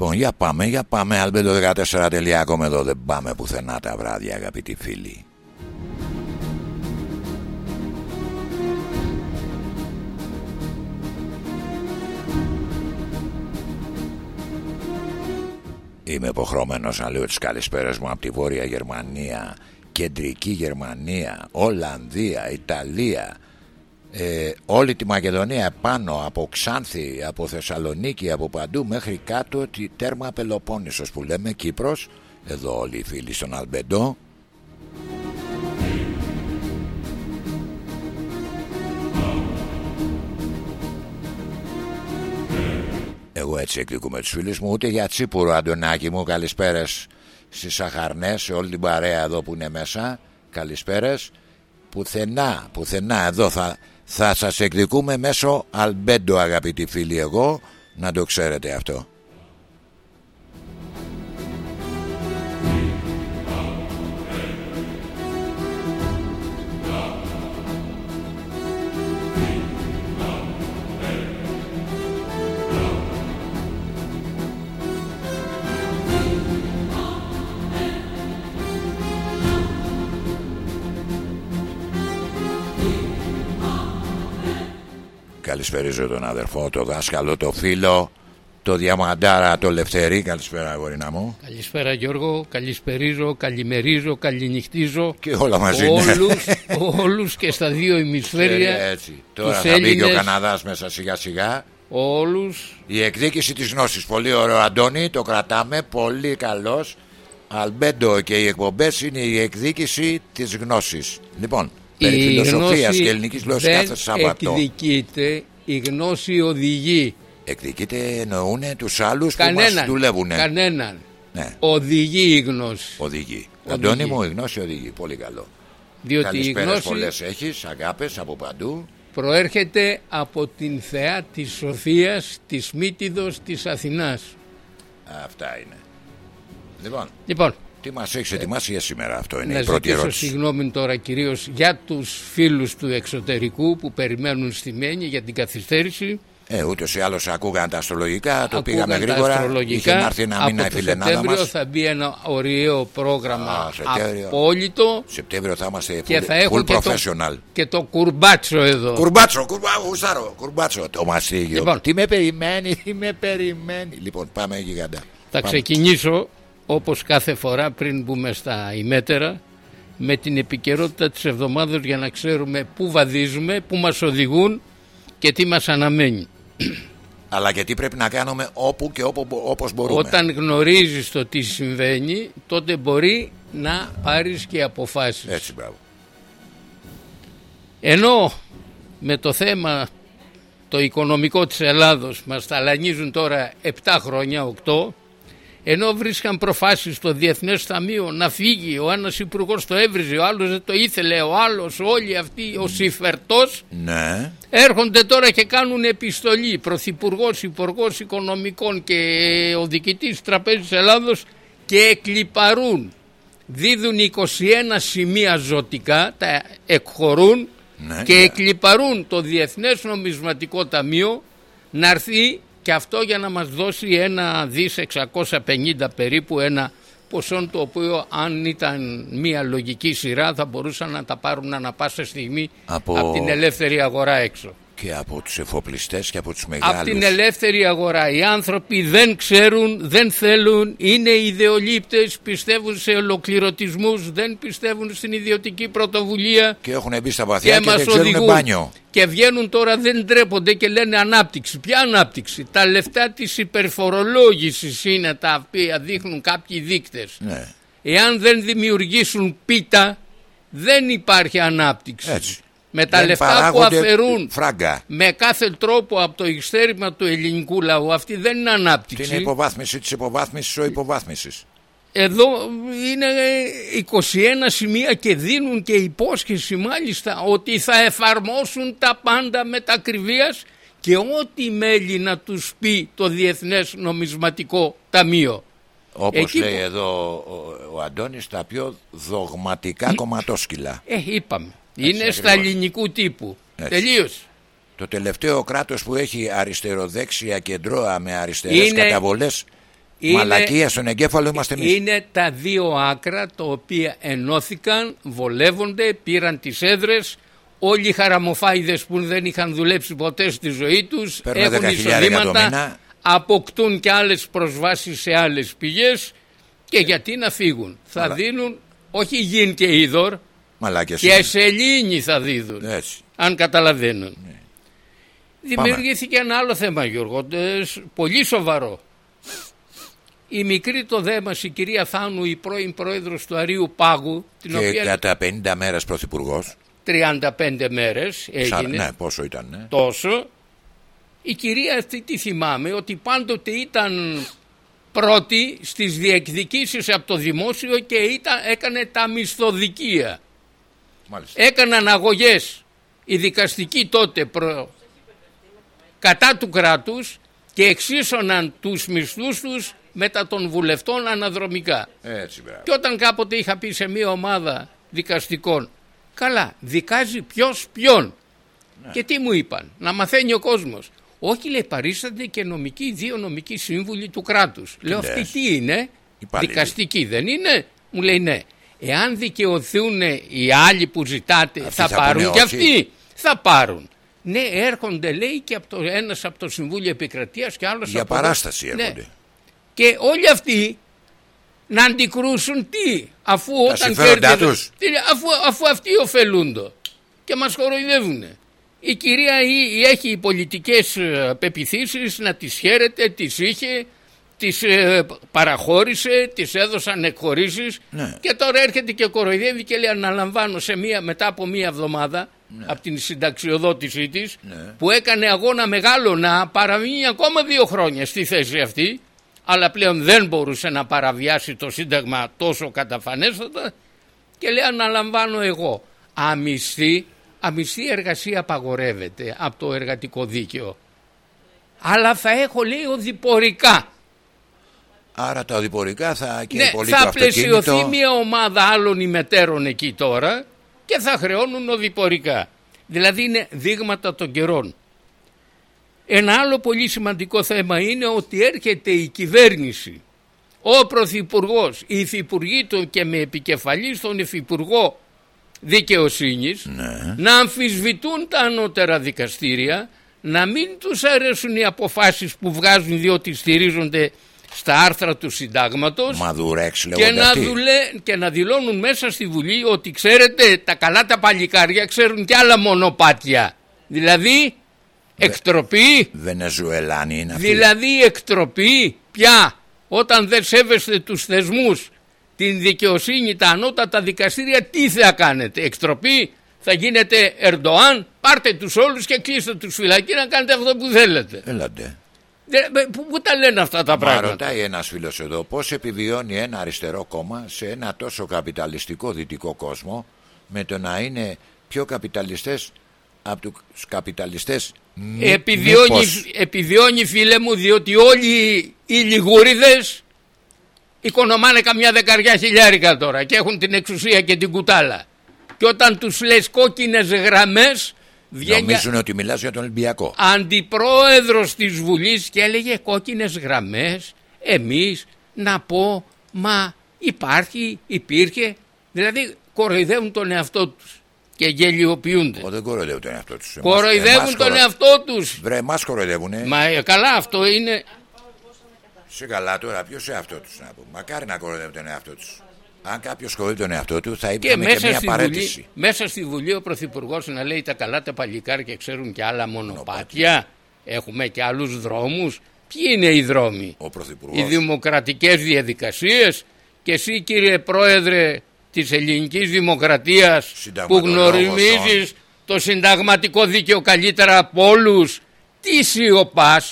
Λοιπόν, για πάμε, για πάμε. Αλμπέντο14.com εδώ δεν πάμε πουθενά τα βράδια, αγαπητοί φίλοι. Είμαι υποχρεωμένος να λέω τις καλησπέρες μου από τη Βόρεια Γερμανία, Κεντρική Γερμανία, Ολλανδία, Ιταλία, ε, όλη τη Μακεδονία πάνω από Ξάνθη, από Θεσσαλονίκη, από παντού μέχρι κάτω τη τέρμα Πελοπόννησος που λέμε Κύπρος. Εδώ όλοι οι φίλοι στον Αλμπεντό. Εγώ έτσι εκδικούμε τους φίλους μου. Ούτε για τσίπουρο Αντωνάκη μου καλησπέρες στις Σαχαρνές σε όλη την παρέα εδώ που είναι μέσα. Καλησπέρες. Πουθενά, πουθενά εδώ θα, θα σας εκδικούμε μέσω αλμπέντο αγαπητοί φίλοι εγώ. Να το ξέρετε αυτό Καλησπέριζω τον αδερφό, το δάσκαλο, το φίλο, το διαμαντάρα, το Λευθερή. Καλησπέρα, αγορίνα μου. Καλησπέρα, Γιώργο. Καλησπερίζω, καλημερίζω, καληνυχτίζω. Και όλα μαζί. Όλους, όλους και στα δύο ημισφαίρια. Έτσι. Τώρα θα Έλληνες, μπει και ο Καναδάς μέσα σιγά σιγά. Όλους. Η εκδίκηση της γνώσης. Πολύ ωραίο, Αντώνη. Το κρατάμε. Πολύ καλός. Αλμπέντο και οι εκπομπές είναι η εκδίκηση της γνώσης. Λοιπόν, περί φιλοσοφίας και ελληνικής γλώσσης κάθε Σάββατο. εκδικείται, η γνώση οδηγεί. Εκδικείται εννοούν τους άλλους Κανέναν, που μας δουλεύουν. Κανέναν. Ναι. Οδηγεί η γνώση. Οδηγεί. οδηγεί. Αντώνη μου η γνώση οδηγεί. Πολύ καλό. Διότι Καλησπέρας η γνώση πολλές έχεις, αγάπες από παντού. προέρχεται από την θεά της Σοφίας, της Μύτιδος, της Αθηνάς. Αυτά είναι. Λοιπόν, Λοιπόν, τι μας έχεις ετοιμάσει για σήμερα αυτό είναι να η πρώτη ζητήσω ερώτηση. συγγνώμη τώρα κυρίως για τους φίλους του εξωτερικού που περιμένουν στη Μένη για την καθυστέρηση. Ε, ούτως ή άλλως ακούγαν τα αστρολογικά, το Ακούγαν πήγαμε τα γρήγορα. αστρολογικά. Είχε να έρθει ένα μήνα η Από το φιλενάδα Σεπτέμβριο μας. θα μπει ένα ωραίο πρόγραμμα Α, Σεπτέμβριο. απόλυτο Σεπτέμβριο θα είμαστε και full, θα έχω full και το, professional. και το κουρμπάτσο εδώ. Κουρμπάτσο, κουρμπάτσο, γουστάρω, κουρμπάτσο. Το μαστίγιο. Λοιπόν. Τι με περιμένει, τι με περιμένει. Λοιπόν, πάμε γιγαντά. Θα Πάμε. ξεκινήσω όπως κάθε φορά πριν μπούμε στα ημέτερα με την επικαιρότητα της εβδομάδας για να ξέρουμε πού βαδίζουμε, πού μας οδηγούν και τι μας αναμένει. Αλλά και τι πρέπει να κάνουμε όπου και όπου, όπως μπορούμε. Όταν γνωρίζεις το τι συμβαίνει τότε μπορεί να πάρεις και αποφάσεις. Έτσι, μπράβο. Ενώ με το θέμα το οικονομικό της Ελλάδος μας ταλανίζουν τώρα 7 χρόνια, 8 ενώ βρίσκαν προφάσεις στο Διεθνές Ταμείο να φύγει ο ένας υπουργός το έβριζε, ο άλλος δεν το ήθελε, ο άλλος όλοι αυτοί, ο Συφερτός Ναι. έρχονται τώρα και κάνουν επιστολή Πρωθυπουργός, Υπουργός Οικονομικών και ο Διοικητής Τραπέζης Ελλάδος και εκλυπαρούν. Δίδουν 21 σημεία ζωτικά, τα εκχωρούν Ναι, και ναι. εκλυπαρούν το Διεθνές Νομισματικό Ταμείο να έρθει και αυτό για να μας δώσει ένα δις 650 περίπου ένα ποσό το οποίο αν ήταν μια λογική σειρά θα μπορούσαν να τα πάρουν ανα πάσα στιγμή Από- από την ελεύθερη αγορά έξω. Και από τους εφοπλιστές και από τους Από μεγάλους. την ελεύθερη αγορά. Οι άνθρωποι δεν ξέρουν, δεν θέλουν, είναι ιδεολείπτες, πιστεύουν σε ολοκληρωτισμούς, δεν πιστεύουν στην ιδιωτική πρωτοβουλία Και έχουν μπει στα βαθιά και και, μας δεν ξέρουν οδηγούν. μπάνιο. Και βγαίνουν τώρα δεν ντρέπονται και λένε ανάπτυξη. Ποια ανάπτυξη; Τα λεφτά της υπερφορολόγησης είναι τα οποία δείχνουν κάποιοι δείκτες. Ναι. Εάν δεν δημιουργήσουν πίτα δεν υπάρχει ανάπτυξη. Έτσι. Με τα Δεν λεφτά που παράγονται αφαιρούν Φράγκα. με κάθε τρόπο από το εξτέρημα του ελληνικού λαού αυτή δεν είναι Τι ανάπτυξη. είναι η υποβάθμιση της υποβάθμισης ο υποβάθμισης. Εδώ είναι 21 σημεία και δίνουν και υπόσχεση μάλιστα ότι θα εφαρμόσουν τα πάντα μετακριβίας και ό,τι μέλη να τους πει το Διεθνές Νομισματικό Ταμείο. Όπως Εκεί λέει που- εδώ ο, ο Αντώνης τα πιο δογματικά κομματόσκυλα. Ε, είπαμε. Είναι ακριβώς. στα ελληνικού τύπου. Έτσι. Τελείως. Το τελευταίο κράτος που έχει αριστεροδέξια κεντρώα με αριστερές Είναι- καταβολές είναι, Μαλακία στον εγκέφαλο είμαστε εμείς. Είναι τα δύο άκρα τα οποία ενώθηκαν, βολεύονται, πήραν τις έδρες, όλοι οι χαραμοφάιδες που δεν είχαν δουλέψει ποτέ στη ζωή τους έχουν εισοδήματα, αποκτούν και άλλες προσβάσεις σε άλλες πηγές και γιατί να φύγουν; Θα δίνουν όχι γιν και είδωρ Μαλάκες και σελήνη θα δίδουν. Έτσι. Αν καταλαβαίνουν. Ναι. Δημιουργήθηκε ένα άλλο θέμα Γιώργο, πολύ σοβαρό. Η μικρή το δέμα, η κυρία Θάνου, η πρώην πρόεδρος του Αρίου Πάγου. Την και οποία... κατά 50 μέρες πρωθυπουργός. 35 μέρες έγινε. Ναι, πόσο ήταν. Ναι. Τόσο. Η κυρία αυτή τι θυμάμαι, ότι πάντοτε ήταν πρώτη στις διεκδικήσεις από το δημόσιο και ήταν, έκανε τα μισθοδικεία. Μάλιστα. Έκαναν αγωγές οι δικαστικοί τότε προ... κατά του κράτους και εξίσωναν τους μισθούς τους μετά των βουλευτών αναδρομικά. Έτσι, και όταν κάποτε είχα πει σε μια ομάδα δικαστικών καλά δικάζει ποιος ποιον ναι. και τι μου είπαν να μαθαίνει ο κόσμος όχι λέει παρίστανται και νομικοί, δύο νομικοί σύμβουλοι του κράτους. Λέω αυτοί τι είναι, δικαστικοί δεν είναι. Μου λέει ναι. Εάν δικαιωθούν οι άλλοι που ζητάτε θα, πάρουν και αυτοί. Θα πάρουν. Ναι έρχονται λέει και από το, ένας από το Συμβούλιο Επικρατείας και άλλος Για από παράσταση το... έρχονται. Ναι. Και όλοι αυτοί να αντικρούσουν τι αφού Τα όταν κέρδισαν αφού, αφού αυτοί ωφελούνται και μας κοροϊδεύουν η κυρία έχει πολιτικές ε, πεπιθήσεις να τις χαίρεται, τις είχε, τις ε, παραχώρησε, τις έδωσαν εκχωρήσεις ναι. και τώρα έρχεται και κοροϊδεύει και λέει αναλαμβάνω σε μία, μετά από μία εβδομάδα ναι. από την συνταξιοδότησή της ναι. που έκανε αγώνα μεγάλο να παραμείνει ακόμα δύο χρόνια στη θέση αυτή αλλά πλέον δεν μπορούσε να παραβιάσει το σύνταγμα τόσο καταφανέστατα και λέει αναλαμβάνω εγώ αμυστή αμυστή εργασία απαγορεύεται από το εργατικό δίκαιο. Αλλά θα έχω λέει οδηπορικά. Άρα τα οδηπορικά θα και ναι, πολύ θα πλαισιωθεί μια ομάδα άλλων ημετέρων εκεί τώρα και θα χρεώνουν οδηπορικά. Δηλαδή είναι δείγματα των καιρών. Ένα άλλο πολύ σημαντικό θέμα είναι ότι έρχεται η κυβέρνηση, ο Πρωθυπουργός, οι υφυπουργοί του και με επικεφαλής στον υφυπουργό δικαιοσύνης ναι. να αμφισβητούν τα ανώτερα δικαστήρια να μην τους αρέσουν οι αποφάσεις που βγάζουν διότι στηρίζονται στα άρθρα του συντάγματος και να, δουλε... και να δηλώνουν μέσα στη Βουλή ότι ξέρετε τα καλά τα παλικάρια ξέρουν και άλλα μονοπάτια. Δηλαδή εκτροπή. Βενεζουελάνη είναι αυτή. δηλαδή εκτροπή. Πια. Όταν δεν σέβεστε τους θεσμούς την δικαιοσύνη, τα ανώτατα δικαστήρια, τι θα κάνετε, εκτροπή, θα γίνετε Ερντοάν, πάρτε τους όλους και κλείστε τους φυλακοί να κάνετε αυτό που θέλετε. Έλατε. Πού, πού τα λένε αυτά τα πράγματα; Μα ρωτάει ένας φίλος εδώ πώς επιβιώνει ένα αριστερό κόμμα σε ένα τόσο καπιταλιστικό δυτικό κόσμο με το να είναι πιο καπιταλιστές από τους καπιταλιστές επιβιώνει, επιβιώνει φίλε μου διότι όλοι οι λιγούριδες οικονομάνε καμιά δεκαριά χιλιάρικα τώρα και έχουν την εξουσία και την κουτάλα. Και όταν τους λες κόκκινες γραμμές Βγαίνει... Νομίζουν ότι μιλάς για τον Ολυμπιακό. Αντιπρόεδρος της Βουλής και έλεγε κόκκινες γραμμές εμείς να πω μα υπάρχει, υπήρχε δηλαδή κοροϊδεύουν τον εαυτό τους και γελιοποιούνται. Ο, δεν κοροϊδεύουν τον εαυτό τους. Κοροϊδεύουν τον εαυτό τους. Βρε εμάς κοροϊδεύουνε. Μα ε, καλά αυτό είναι σε καλά τώρα, ποιος σε αυτό τους να πω. Μακάρι να κοροϊδεύει τον εαυτό τους. Αν κάποιος κοροϊδεύει τον εαυτό του, θα υπήρχε και, και μια παρέτηση. Βουλή, μέσα στη Βουλή ο Πρωθυπουργός να λέει τα καλά τα παλικάρια ξέρουν και άλλα μονοπάτια. Έχουμε και άλλους δρόμους. Ποιοι είναι οι δρόμοι, ο οι δημοκρατικές διαδικασίες. Και εσύ, κύριε Πρόεδρε της Ελληνικής Δημοκρατίας, που γνωρίζει το συνταγματικό δίκαιο καλύτερα από όλους, τι σιωπά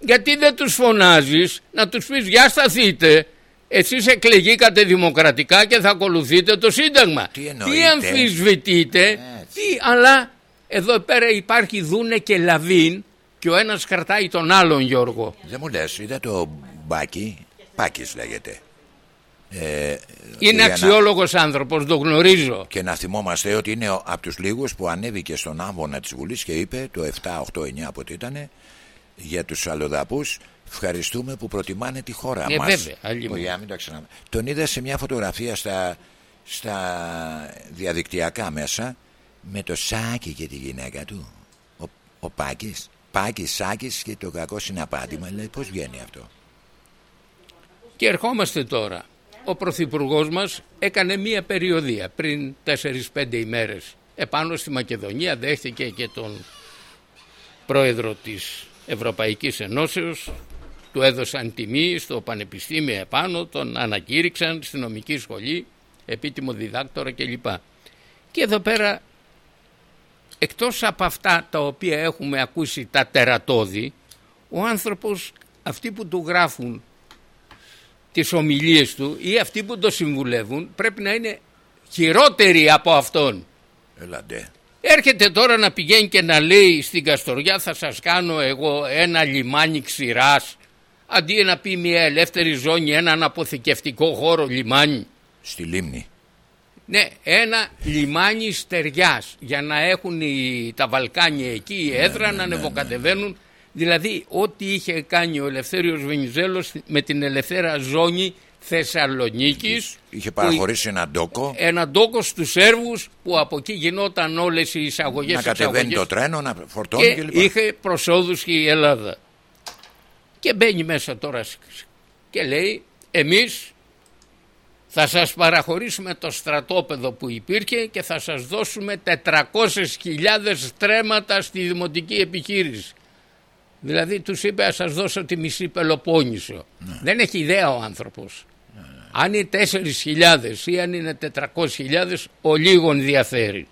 γιατί δεν τους φωνάζεις να τους πεις για σταθείτε εσείς εκλεγήκατε δημοκρατικά και θα ακολουθείτε το σύνταγμα. Τι, τι αμφισβητείτε; Τι, αλλά εδώ πέρα υπάρχει δούνε και λαβίν και ο ένας κρατάει τον άλλον Γιώργο. Δεν μου λες είδα το μπάκι Πάκης λέγεται. Ε, είναι αξιόλογος να... άνθρωπος, το γνωρίζω. Και να θυμόμαστε ότι είναι από τους λίγους που ανέβηκε στον άμβονα της Βουλής και είπε το 7, 8, 9 από ό,τι ήταν για τους αλλοδαπούς Ευχαριστούμε που προτιμάνε τη χώρα ε, μας. Βέβαια, άλλη Τον είδα σε μια φωτογραφία στα, στα διαδικτυακά μέσα με το Σάκη και τη γυναίκα του. Ο, ο Πάκης. Πάκης, Σάκης και το κακό συναπάτημα. Λέει πώς βγαίνει αυτό; Και ερχόμαστε τώρα. Ο Πρωθυπουργός μας έκανε μία περιοδία πριν 4-5 ημέρες επάνω στη Μακεδονία δέχτηκε και τον πρόεδρο της Ευρωπαϊκής Ενώσεως του έδωσαν τιμή στο πανεπιστήμιο επάνω, τον ανακήρυξαν στη νομική σχολή, επίτιμο διδάκτορα κλπ. Και εδώ πέρα, εκτός από αυτά τα οποία έχουμε ακούσει τα τερατώδη, ο άνθρωπος, αυτοί που του γράφουν τις ομιλίες του ή αυτοί που το συμβουλεύουν πρέπει να είναι χειρότεροι από αυτόν. Ελάτε. Έρχεται τώρα να πηγαίνει και να λέει στην Καστοριά θα σας κάνω εγώ ένα λιμάνι ξηράς αντί να πει μια ελεύθερη ζώνη, έναν αποθηκευτικό χώρο λιμάνι. Στη λίμνη. Ναι, ένα λιμάνι στεριάς για να έχουν οι, τα Βαλκάνια εκεί η έδρα ναι, ναι, να ναι, ανεβοκατεβαίνουν. Δηλαδή ό,τι είχε κάνει ο Ελευθέριος Βενιζέλος με την ελευθέρα ζώνη Θεσσαλονίκης Είχε παραχωρήσει ένα ντόκο Ένα ντόκο στους Σέρβους που από εκεί γινόταν όλες οι εισαγωγές Να κατεβαίνει το τρένο, να φορτώνει και, και λοιπά. είχε προσόδους και η Ελλάδα Και μπαίνει μέσα τώρα και λέει εμείς θα σας παραχωρήσουμε το στρατόπεδο που υπήρχε και θα σας δώσουμε 400.000 στρέμματα στη δημοτική επιχείρηση. Δηλαδή τους είπε να σας δώσω τη μισή Πελοπόννησο. Ναι. Δεν έχει ιδέα ο άνθρωπος. Αν είναι 4.000 ή αν είναι 400.000 ο λίγον διαφέρει.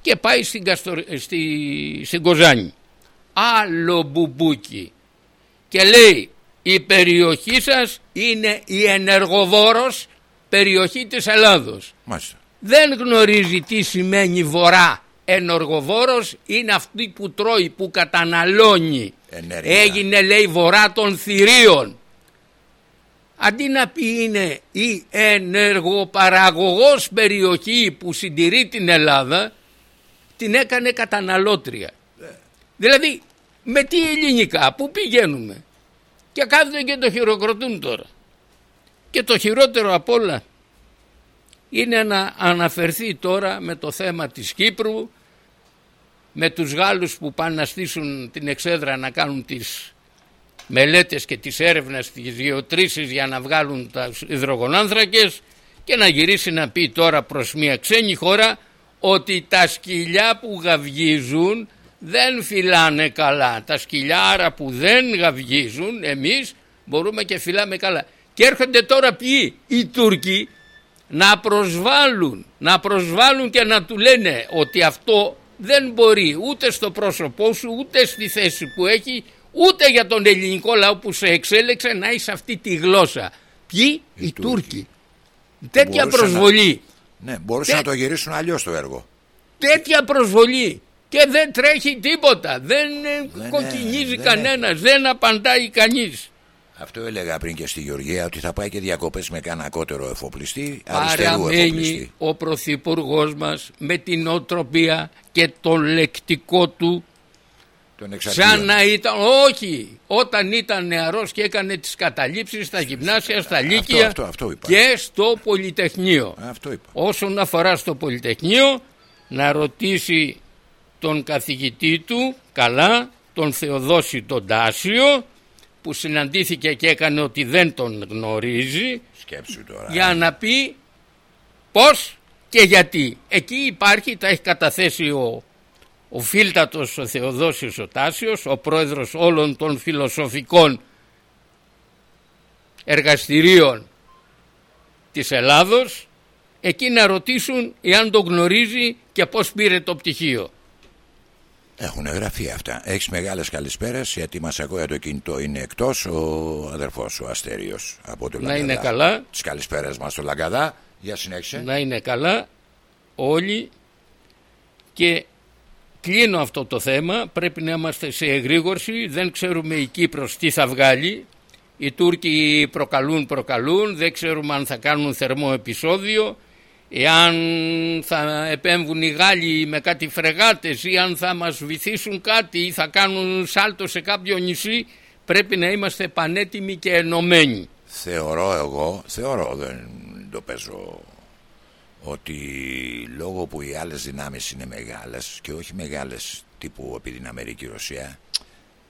Και πάει στην, Καστορ... στη... στην Κοζάνη. Άλλο μπουμπούκι. Και λέει η περιοχή σας είναι η ενεργοβόρος περιοχή της Ελλάδος. Μάλιστα. Δεν γνωρίζει τι σημαίνει βορρά. Ενεργοβόρος είναι αυτή που τρώει, που καταναλώνει. Ενέργεια. Έγινε λέει βορρά των θηρίων αντί να πει είναι η ενεργοπαραγωγός περιοχή που συντηρεί την Ελλάδα την έκανε καταναλώτρια. Δηλαδή με τι ελληνικά, πού πηγαίνουμε και κάθονται και το χειροκροτούν τώρα. Και το χειρότερο απ' όλα είναι να αναφερθεί τώρα με το θέμα της Κύπρου με τους Γάλλους που πάνε να στήσουν την εξέδρα να κάνουν τις μελέτες και τις έρευνες τις γεωτρήσεις για να βγάλουν τα υδρογονάνθρακες και να γυρίσει να πει τώρα προς μια ξένη χώρα ότι τα σκυλιά που γαυγίζουν δεν φυλάνε καλά. Τα σκυλιάρα που δεν γαυγίζουν εμείς μπορούμε και φυλάμε καλά. Και έρχονται τώρα ποιοι; Οι Τούρκοι να προσβάλλουν, να προσβάλλουν και να του λένε ότι αυτό δεν μπορεί ούτε στο πρόσωπό σου ούτε στη θέση που έχει ούτε για τον ελληνικό λαό που σε εξέλεξε να έχει αυτή τη γλώσσα. Ποιοι; Οι, οι Τούρκοι. Τέτοια προσβολή. Να... Ναι, μπορούσαν να το γυρίσουν αλλιώς το έργο. Τέτοια προσβολή. Και δεν τρέχει τίποτα. Δεν, δεν κοκκινίζει κανένας. Δεν απαντάει κανείς. Αυτό έλεγα πριν και στη Γεωργία ότι θα πάει και διακοπές με κανένα κότερο εφοπλιστή. Παραμένει ο Πρωθυπουργός μας με την οτροπία και το λεκτικό του Σαν να ήταν, όχι, όταν ήταν νεαρός και έκανε τις καταλήψεις στα γυμνάσια, στα λύκεια αυτό, αυτό, και στο Πολυτεχνείο. Αυτό είπα. Όσον αφορά στο Πολυτεχνείο, να ρωτήσει τον καθηγητή του, καλά, τον Θεοδόση τον Τάσιο, που συναντήθηκε και έκανε ότι δεν τον γνωρίζει, Σκέψου τώρα, για ε. να πει πώς και γιατί. Εκεί υπάρχει, τα έχει καταθέσει ο ο φίλτατος ο Θεοδόσιος ο Τάσιος, ο πρόεδρος όλων των φιλοσοφικών εργαστηρίων της Ελλάδος, εκεί να ρωτήσουν εάν το γνωρίζει και πώς πήρε το πτυχίο. Έχουν γραφεί αυτά. Έχεις μεγάλες καλησπέρες γιατί μας ακούει το κινητό. Είναι εκτός ο αδερφός ο Αστέριος από το Να είναι καλά. Τις καλησπέρες μας στο Λαγκαδά. Για συνέχισε. Να είναι καλά όλοι και Κλείνω αυτό το θέμα, πρέπει να είμαστε σε εγρήγορση, δεν ξέρουμε η Κύπρος τι θα βγάλει. Οι Τούρκοι προκαλούν, προκαλούν, δεν ξέρουμε αν θα κάνουν θερμό επεισόδιο, εάν θα επέμβουν οι Γάλλοι με κάτι φρεγάτες ή αν θα μας βυθίσουν κάτι ή θα κάνουν σάλτο σε κάποιο νησί. πρέπει να είμαστε πανέτοιμοι και ενωμένοι. Θεωρώ εγώ, θεωρώ δεν το παίζω ότι λόγω που οι άλλες δυνάμεις είναι μεγάλες και όχι μεγάλες τύπου επειδή είναι Αμερική Ρωσία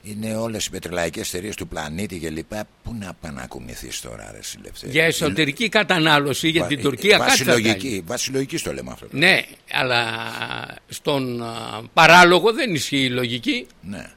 είναι όλες οι πετρελαϊκές εταιρείες του πλανήτη και λοιπά πού να πάνε να ακουμηθείς τώρα ρε συλλευτέ Για εσωτερική κατανάλωση για την Τουρκία βάση λογική, βάση λογική το λέμε αυτό Ναι αλλά στον παράλογο δεν ισχύει η λογική Ναι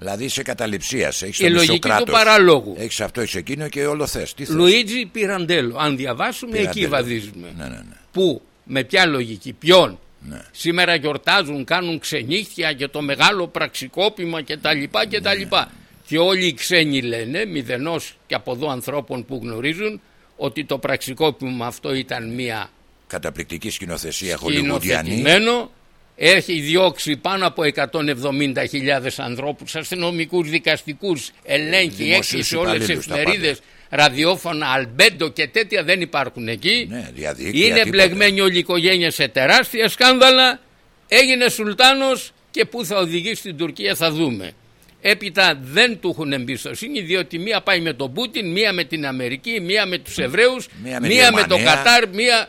Δηλαδή είσαι καταληψία. Έχεις η λογική του παραλόγου. Έχεις αυτό, έχεις εκείνο και όλο θες. Λουίτζι Πιραντέλο. Αν διαβάσουμε, Πιραντέλο. εκεί βαδίζουμε. Ναι, ναι, ναι. Πού, με ποια λογική, ποιον; Ναι. Σήμερα γιορτάζουν, κάνουν ξενύχτια για το μεγάλο πραξικόπημα κτλ. κτλ. Ναι. Και όλοι οι ξένοι λένε, μηδενός και από εδώ ανθρώπων που γνωρίζουν, ότι το πραξικόπημα αυτό ήταν μια καταπληκτική σκηνοθεσία χολιγουδιανή έχει διώξει πάνω από 170.000 ανθρώπους, αστυνομικούς, δικαστικούς, ελέγχει, έχει σε όλες τις εφημερίδες, ραδιόφωνα, αλμπέντο και τέτοια δεν υπάρχουν εκεί. Ναι, Είναι μπλεγμένη όλη η οικογένεια σε τεράστια σκάνδαλα, έγινε σουλτάνος και πού θα οδηγήσει στην Τουρκία θα δούμε. Έπειτα δεν του έχουν εμπιστοσύνη διότι μία πάει με τον Πούτιν, μία με την Αμερική, μία με τους Εβραίους, μία με, μία με το Κατάρ, μία...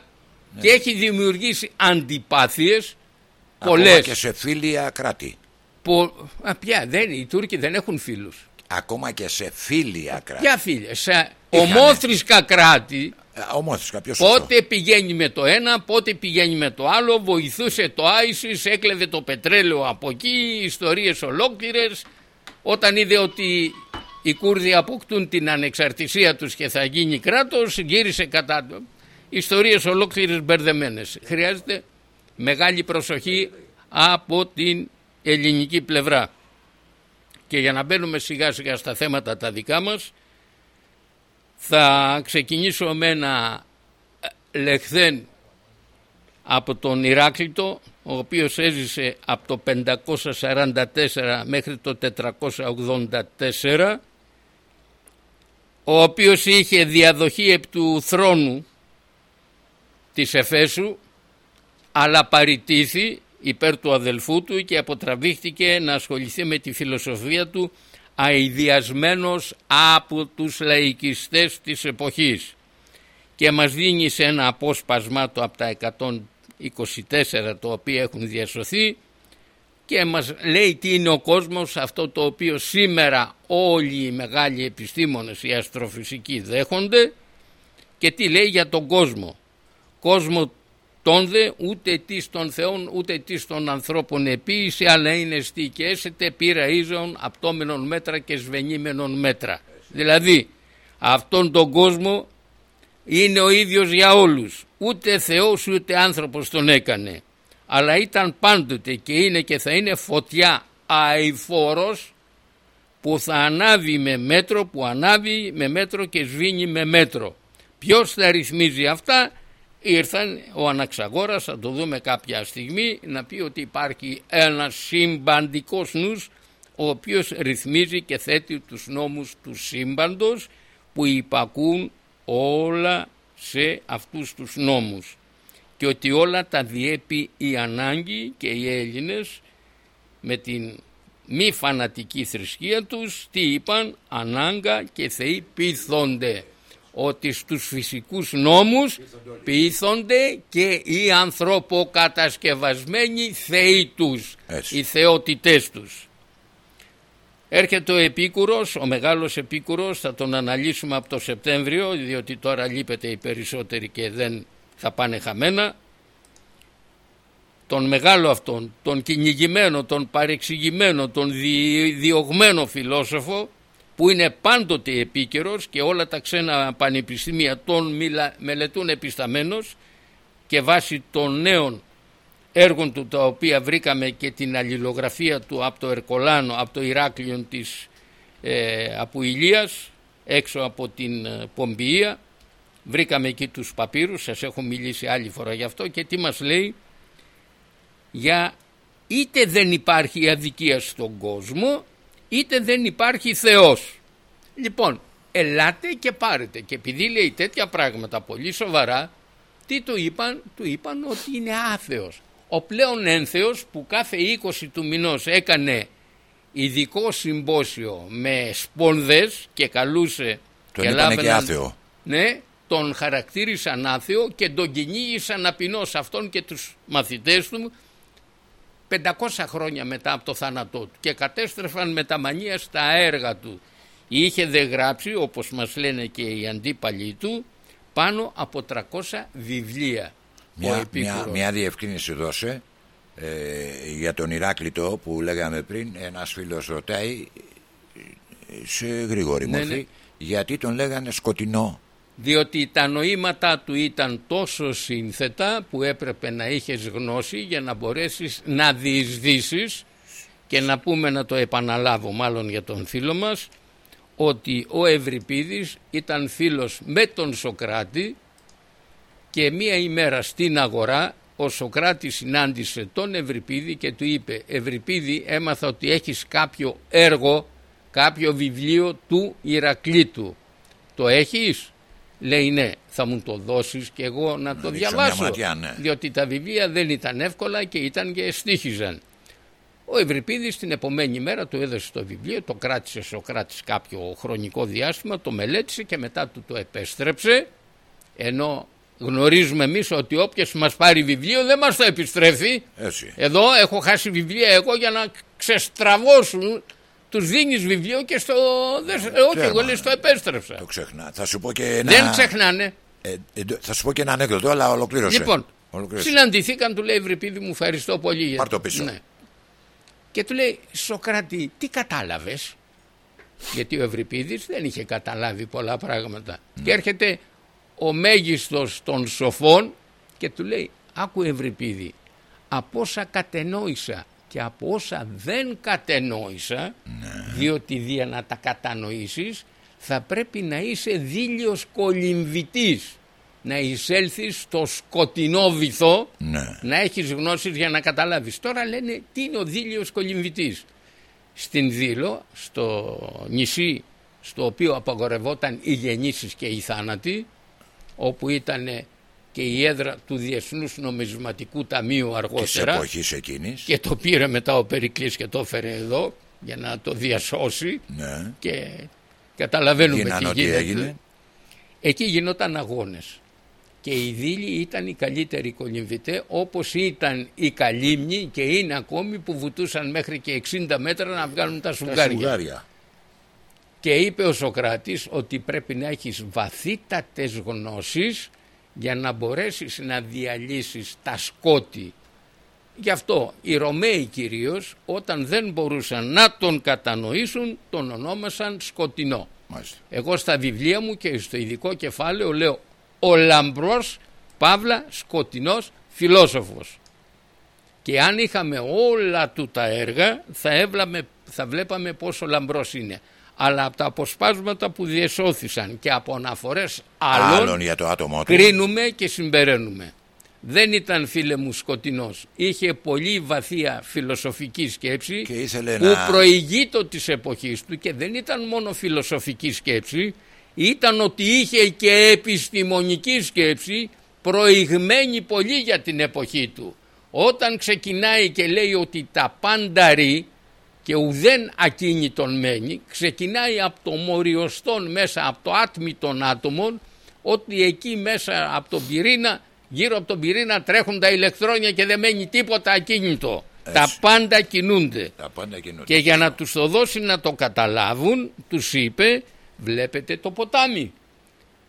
Ναι. Και έχει δημιουργήσει αντιπάθειες Πολλές. και σε φίλια κράτη. Πο... Α, πια, δεν, οι Τούρκοι δεν έχουν φίλους. Ακόμα και σε φίλια κράτη. Ποια φίλια, σε ομόθρησκα κράτη. Ε, ομόθρησκα, ποιος πότε πηγαίνει με το ένα, πότε πηγαίνει με το άλλο, βοηθούσε το Άισις, έκλεβε το πετρέλαιο από εκεί, ιστορίες ολόκληρες. Όταν είδε ότι οι Κούρδοι αποκτούν την ανεξαρτησία τους και θα γίνει κράτος, γύρισε κατά το. Ιστορίες ολόκληρες μπερδεμένες. Χρειάζεται μεγάλη προσοχή από την ελληνική πλευρά. Και για να μπαίνουμε σιγά σιγά στα θέματα τα δικά μας θα ξεκινήσω με ένα ε, λεχθέν από τον Ηράκλειτο ο οποίος έζησε από το 544 μέχρι το 484 ο οποίος είχε διαδοχή επί του θρόνου της Εφέσου αλλά παρητήθη υπέρ του αδελφού του και αποτραβήχτηκε να ασχοληθεί με τη φιλοσοφία του αειδιασμένος από τους λαϊκιστές της εποχής. Και μας δίνει σε ένα απόσπασμα το από τα 124 το οποίο έχουν διασωθεί και μας λέει τι είναι ο κόσμος αυτό το οποίο σήμερα όλοι οι μεγάλοι επιστήμονες οι αστροφυσικοί δέχονται και τι λέει για τον κόσμο. Κόσμο τον δε ούτε τι των θεών ούτε τι των ανθρώπων επίησε αλλά είναι στή και έσετε πήρα ίζων απτώμενων μέτρα και σβενήμενων μέτρα. Δηλαδή αυτόν τον κόσμο είναι ο ίδιος για όλους. Ούτε Θεός ούτε άνθρωπος τον έκανε. Αλλά ήταν πάντοτε και είναι και θα είναι φωτιά αηφόρος που θα ανάβει με μέτρο, που ανάβει με μέτρο και σβήνει με μέτρο. Ποιος θα ρυθμίζει αυτά; Ήρθαν ο Αναξαγόρας, θα το δούμε κάποια στιγμή, να πει ότι υπάρχει ένας συμπαντικός νους ο οποίος ρυθμίζει και θέτει τους νόμους του σύμπαντος που υπακούν όλα σε αυτούς τους νόμους. Και ότι όλα τα διέπει η ανάγκη και οι Έλληνες με την μη φανατική θρησκεία τους τι είπαν ανάγκα και θεοί πείθονται ότι στους φυσικούς νόμους πείθονται και οι ανθρωποκατασκευασμένοι θεοί τους, οι θεότητές τους. Έρχεται ο Επίκουρος, ο μεγάλος Επίκουρος, θα τον αναλύσουμε από το Σεπτέμβριο, διότι τώρα λείπεται οι περισσότεροι και δεν θα πάνε χαμένα. Τον μεγάλο αυτόν, τον κυνηγημένο, τον παρεξηγημένο, τον διωγμένο φιλόσοφο, που είναι πάντοτε επίκαιρος και όλα τα ξένα πανεπιστήμια τον μελετούν επισταμένος και βάσει των νέων έργων του τα οποία βρήκαμε και την αλληλογραφία του από το Ερκολάνο, από το Ηράκλειο της ε, Αποηλίας έξω από την ε, Πομπιεία βρήκαμε εκεί τους παπύρους, σας έχω μιλήσει άλλη φορά γι' αυτό και τι μας λέει; Για είτε δεν υπάρχει αδικία στον κόσμο είτε δεν υπάρχει Θεός. Λοιπόν, ελάτε και πάρετε. Και επειδή λέει τέτοια πράγματα πολύ σοβαρά, τι του είπαν, του είπαν ότι είναι άθεος. Ο πλέον ένθεος που κάθε 20 του μηνός έκανε ειδικό συμπόσιο με σπόνδες και καλούσε τον είπανε και άθεο ναι τον χαρακτήρισαν άθεο και τον κυνήγησαν απεινώς αυτόν και τους μαθητές του 500 χρόνια μετά από το θάνατό του και κατέστρεφαν με τα μανία στα έργα του. Είχε δε γράψει όπως μας λένε και οι αντίπαλοι του πάνω από 300 βιβλία. Μια, μια, μια διευκρίνηση δώσε ε, για τον Ηράκλειτο που λέγαμε πριν ένας φίλος ρωτάει σε γρήγορη ναι, μορφή ναι. γιατί τον λέγανε σκοτεινό διότι τα νοήματά του ήταν τόσο σύνθετα που έπρεπε να είχες γνώση για να μπορέσεις να διεισδύσεις και να πούμε να το επαναλάβω μάλλον για τον φίλο μας ότι ο Ευρυπίδης ήταν φίλος με τον Σοκράτη και μία ημέρα στην αγορά ο Σοκράτης συνάντησε τον Ευρυπίδη και του είπε «Ευρυπίδη έμαθα ότι έχεις κάποιο έργο, κάποιο βιβλίο του Ηρακλήτου. Το έχεις» Λέει ναι θα μου το δώσεις και εγώ να το διαβάσω ναι. διότι τα βιβλία δεν ήταν εύκολα και ήταν και στήχιζαν. Ο Ευρυπίδης την επομένη μέρα του έδωσε το βιβλίο, το κράτησε Σοκράτης κάποιο χρονικό διάστημα, το μελέτησε και μετά του το επέστρεψε ενώ γνωρίζουμε εμείς ότι όποιος μας πάρει βιβλίο δεν μας το επιστρέφει. Έτσι. Εδώ έχω χάσει βιβλία εγώ για να ξεστραβώσουν τους δίνεις βιβλίο και στο. όχι, εγώ λέει στο επέστρεψα. Το ξεχνά. Θα σου πω και ένα. Δεν ξεχνάνε. Ε, ε, θα σου πω και ένα ανέκδοτο, αλλά ολοκλήρωσε. Λοιπόν, ολοκλήρωσε. συναντηθήκαν, του λέει Βρυπίδη μου, ευχαριστώ πολύ. Πάρ το πίσω. Ναι. Και του λέει, Σοκράτη, τι κατάλαβες; Γιατί ο Ευρυπίδης δεν είχε καταλάβει πολλά πράγματα. Ναι. Και έρχεται ο μέγιστος των σοφών και του λέει, άκου Ευρυπίδη, από όσα κατενόησα και από όσα δεν κατενόησα ναι. διότι για να τα κατανοήσεις θα πρέπει να είσαι δίλιος κολυμβητής να εισέλθεις στο σκοτεινό βυθό ναι. να έχεις γνώσεις για να καταλάβεις τώρα λένε τι είναι ο δίλιος κολυμβητής; Στην Δήλο στο νησί στο οποίο απαγορευόταν οι γεννήσεις και οι θάνατοι όπου ήταν και η έδρα του Διεθνούς Νομισματικού Ταμείου αργότερα της εκείνης. και το πήρε μετά ο Περικλής και το έφερε εδώ για να το διασώσει ναι. και καταλαβαίνουμε τι γίνεται. Έγινε. Εκεί γινόταν αγώνες και η Δήλη ήταν η καλύτερη κολυμβητέ όπως ήταν οι Καλύμνοι και είναι ακόμη που βουτούσαν μέχρι και 60 μέτρα να βγάλουν τα σουγγάρια. Και είπε ο Σοκράτης ότι πρέπει να έχεις βαθύτατες γνώσεις για να μπορέσεις να διαλύσεις τα σκότη. Γι' αυτό οι Ρωμαίοι κυρίως όταν δεν μπορούσαν να τον κατανοήσουν τον ονόμασαν σκοτεινό. Εγώ στα βιβλία μου και στο ειδικό κεφάλαιο λέω ο λαμπρός Παύλα σκοτεινός φιλόσοφος. Και αν είχαμε όλα του τα έργα θα, έβλαμε, θα βλέπαμε πόσο λαμπρός είναι αλλά από τα αποσπάσματα που διεσώθησαν και από αναφορές άλλων, άλλων για το άτομο κρίνουμε και συμπεραίνουμε. Δεν ήταν φίλε μου σκοτεινός. Είχε πολύ βαθία φιλοσοφική σκέψη που να... προηγείτο της εποχής του και δεν ήταν μόνο φιλοσοφική σκέψη ήταν ότι είχε και επιστημονική σκέψη προηγμένη πολύ για την εποχή του. Όταν ξεκινάει και λέει ότι τα πάντα ρί και ουδέν ακίνητον μένει ξεκινάει από το μοριοστόν μέσα από το άτμι των άτομων ότι εκεί μέσα από τον πυρήνα γύρω από τον πυρήνα τρέχουν τα ηλεκτρόνια και δεν μένει τίποτα ακίνητο. Τα πάντα κινούνται. Τα πάντα κινούνται. Και για να τους το δώσει να το καταλάβουν τους είπε βλέπετε το ποτάμι.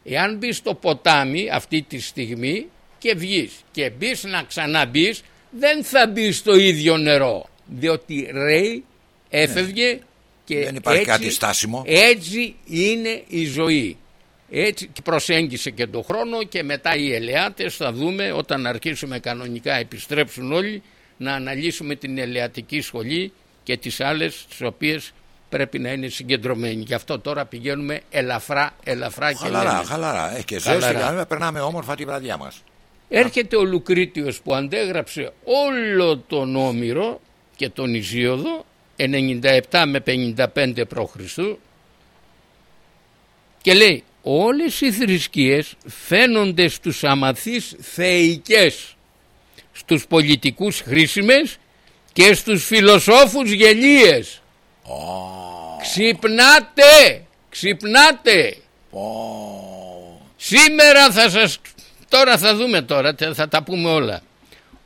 Εάν μπεις στο ποτάμι αυτή τη στιγμή και βγεις και μπεις να ξαναμπεί δεν θα μπεις στο ίδιο νερό διότι ρέει έφευγε και Δεν υπάρχει έτσι, κάτι στάσιμο. Έτσι είναι η ζωή. Έτσι προσέγγισε και τον χρόνο και μετά οι ελαιάτες θα δούμε όταν αρχίσουμε κανονικά επιστρέψουν όλοι να αναλύσουμε την ελαιατική σχολή και τις άλλες τις οποίες πρέπει να είναι συγκεντρωμένοι. Γι' αυτό τώρα πηγαίνουμε ελαφρά, ελαφρά χαλαρά, και λέμε. Χαλαρά, Έχει και ζέστη, περνάμε όμορφα τη βραδιά μας. Έρχεται ο Λουκρίτιος που αντέγραψε όλο τον Όμηρο και τον Ισίωδο 97 με 55 π.Χ. και λέει όλες οι θρησκείες φαίνονται στους αμαθείς θεϊκές στους πολιτικούς χρήσιμες και στους φιλοσόφους γελίες Ξυπνάτε! Ξυπνάτε! Σήμερα θα σας... Τώρα θα δούμε τώρα, θα τα πούμε όλα.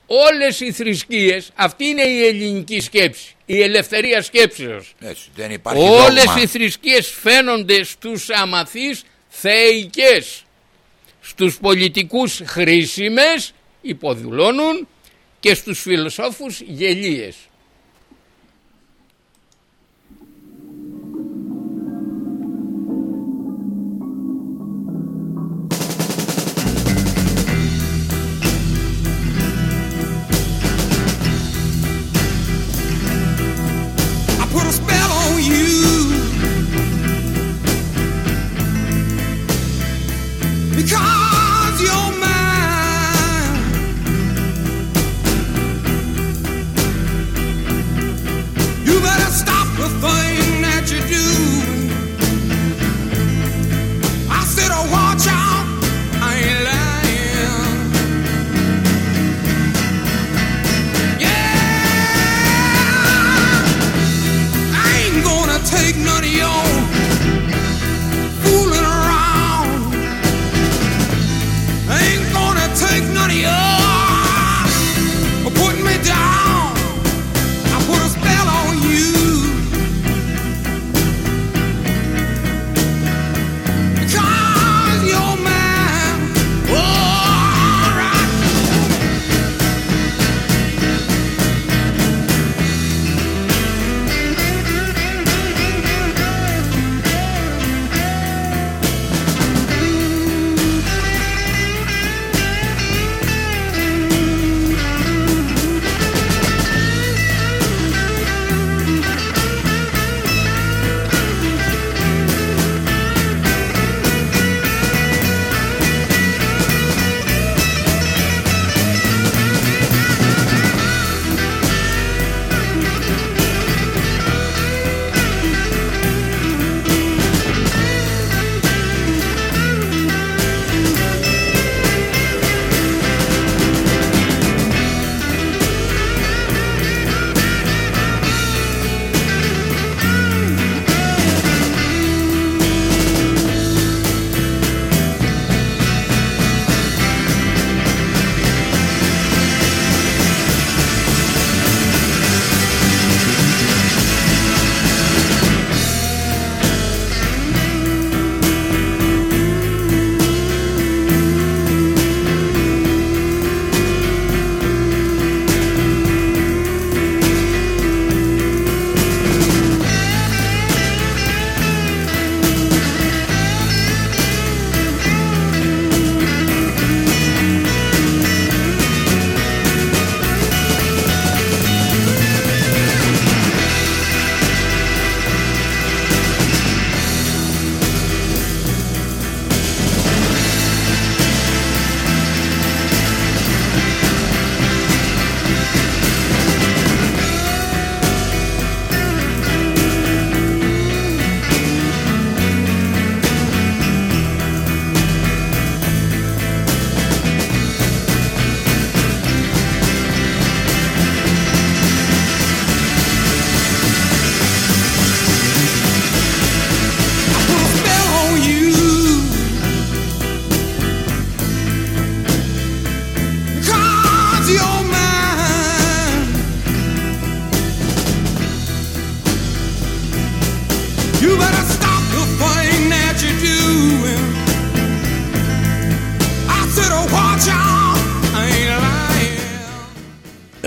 Όλες οι θρησκείες, αυτή είναι η ελληνική σκέψη, η ελευθερία σκέψεως. Έτσι, δεν υπάρχει Όλες δόγμα. οι θρησκείες φαίνονται στους αμαθείς θεϊκές. Στους πολιτικούς χρήσιμες υποδουλώνουν και στους φιλοσόφους γελίες.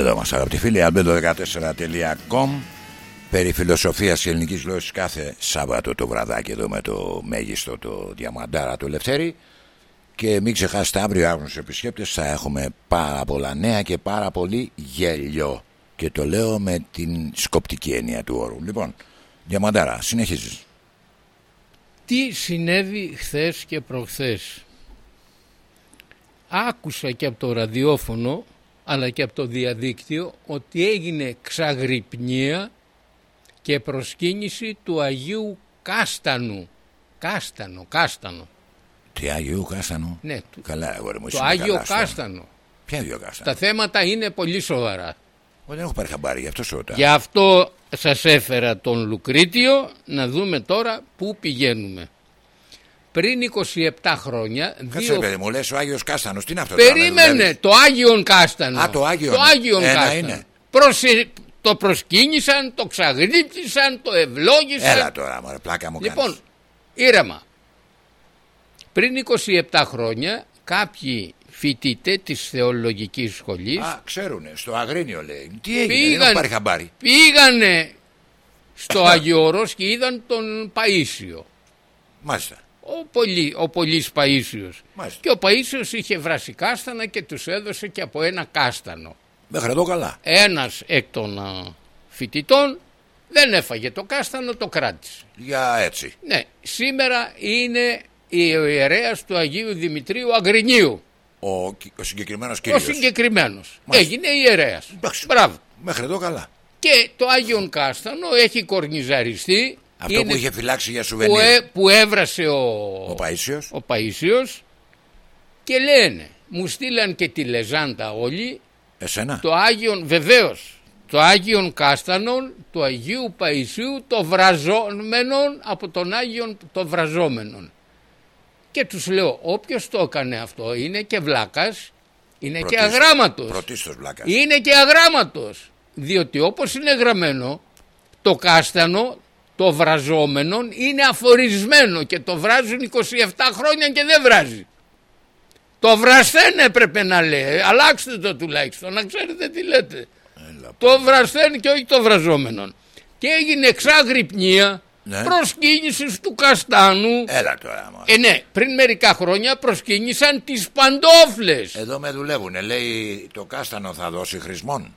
Εδώ μας αγαπητοί φίλοι albedo14.com Περί φιλοσοφίας και ελληνικής γλώσσης κάθε Σάββατο το βραδάκι εδώ με το μέγιστο το διαμαντάρα του Ελευθέρη και μην ξεχάσετε αύριο άγνωσους επισκέπτες θα έχουμε πάρα πολλά νέα και πάρα πολύ γέλιο. Και το λέω με την σκοπτική έννοια του όρου. Λοιπόν, διαμαντάρα, συνεχίζεις. Τι συνέβη χθες και προχθές; Άκουσα και από το ραδιόφωνο αλλά και από το διαδίκτυο ότι έγινε ξαγρυπνία και προσκύνηση του Αγίου Κάστανου. Κάστανο, Κάστανο. Τι Άγιο Κάστανο; Ναι, του- Καλά αγόρι μου Το είσαι Άγιο καλά στο- Κάστανο. Ποια Άγιο Κάστανο; Τα θέματα είναι πολύ σοβαρά. Εγώ δεν έχω πάρει χαμπάρι γι' αυτό σου ρωτάω. Γι' αυτό σας έφερα τον Λουκρίτιο να δούμε τώρα πού πηγαίνουμε. Πριν 27 χρόνια Κάτσε δύο... ρε παιδί μου, λες ο Άγιος Κάστανος, τι είναι αυτό τώρα, με Περίμενε, δουλεύεις; το Άγιον Κάστανο. Α, το Άγιον. Το Άγιον Ένα Κάστανο. είναι. Προσε- Το προσκύνησαν, το ξαγρύπτησαν, το ευλόγησαν. Έλα τώρα μωρέ, πλάκα μου Λοιπόν, κάνεις. ήρεμα. Πριν 27 χρόνια κάποιοι φοιτητέ της θεολογικής σχολής Α, ξέρουνε, στο Αγρίνιο λέει. Τι έγινε, δεν πήγαν- έχω πάρει χαμπάρι. πήγανε στο Άγιο Όρος και είδαν τον Παΐσιο. Μάλιστα. Ο, Πολύ, ο Πολύς Παΐσιος. Μάλιστα. Και ο Παΐσιος είχε βράσει κάστανα και τους έδωσε και από ένα κάστανο. Μέχρι εδώ καλά. Ένας εκ των α, φοιτητών δεν έφαγε το κάστανο, το κράτησε. Για έτσι. Ναι, σήμερα είναι ο ιερέας του Αγίου Δημητρίου Αγρινίου. Ο, ο συγκεκριμένος Ο κύριος. συγκεκριμένος. Μάλιστα. Έγινε ιερέας. Εντάξει. Μπράβο. Μέχρι εδώ καλά. Και το Άγιον Κάστανο έχει κορνιζαριστεί. Αυτό είναι που είχε φυλάξει για που, σουβενίρ. έ- που έβρασε ο, Ο Παΐσιος. ο Παΐσιος και λένε, μου στείλαν και τη λεζάντα όλοι, Εσένα. το Άγιον, βεβαίως, το Άγιον Κάστανον του Αγίου Παϊσίου το βραζόμενον από τον Άγιον το βραζόμενον. Και τους λέω, όποιος το έκανε αυτό είναι και βλάκας, είναι και Πρωτίστως- αγράμματος. Πρωτίστως βλάκας. Είναι και αγράμματος. Διότι όπως είναι γραμμένο, το κάστανο, το βραζόμενο είναι αφορισμένο και το βράζουν 27 χρόνια και δεν βράζει. Το βρασθέν έπρεπε να λέει. Αλλάξτε το τουλάχιστον, να ξέρετε τι λέτε. Έλα. Το βρασθέν και όχι το βραζόμενο. Και έγινε εξάγρυπνία Ναι. προσκύνησης του καστάνου. Έλα τώρα μωρέ. Ε ναι, πριν μερικά χρόνια προσκύνησαν τις παντόφλες. Εδώ με δουλεύουνε. Λέει το κάστανο θα δώσει χρησμόν.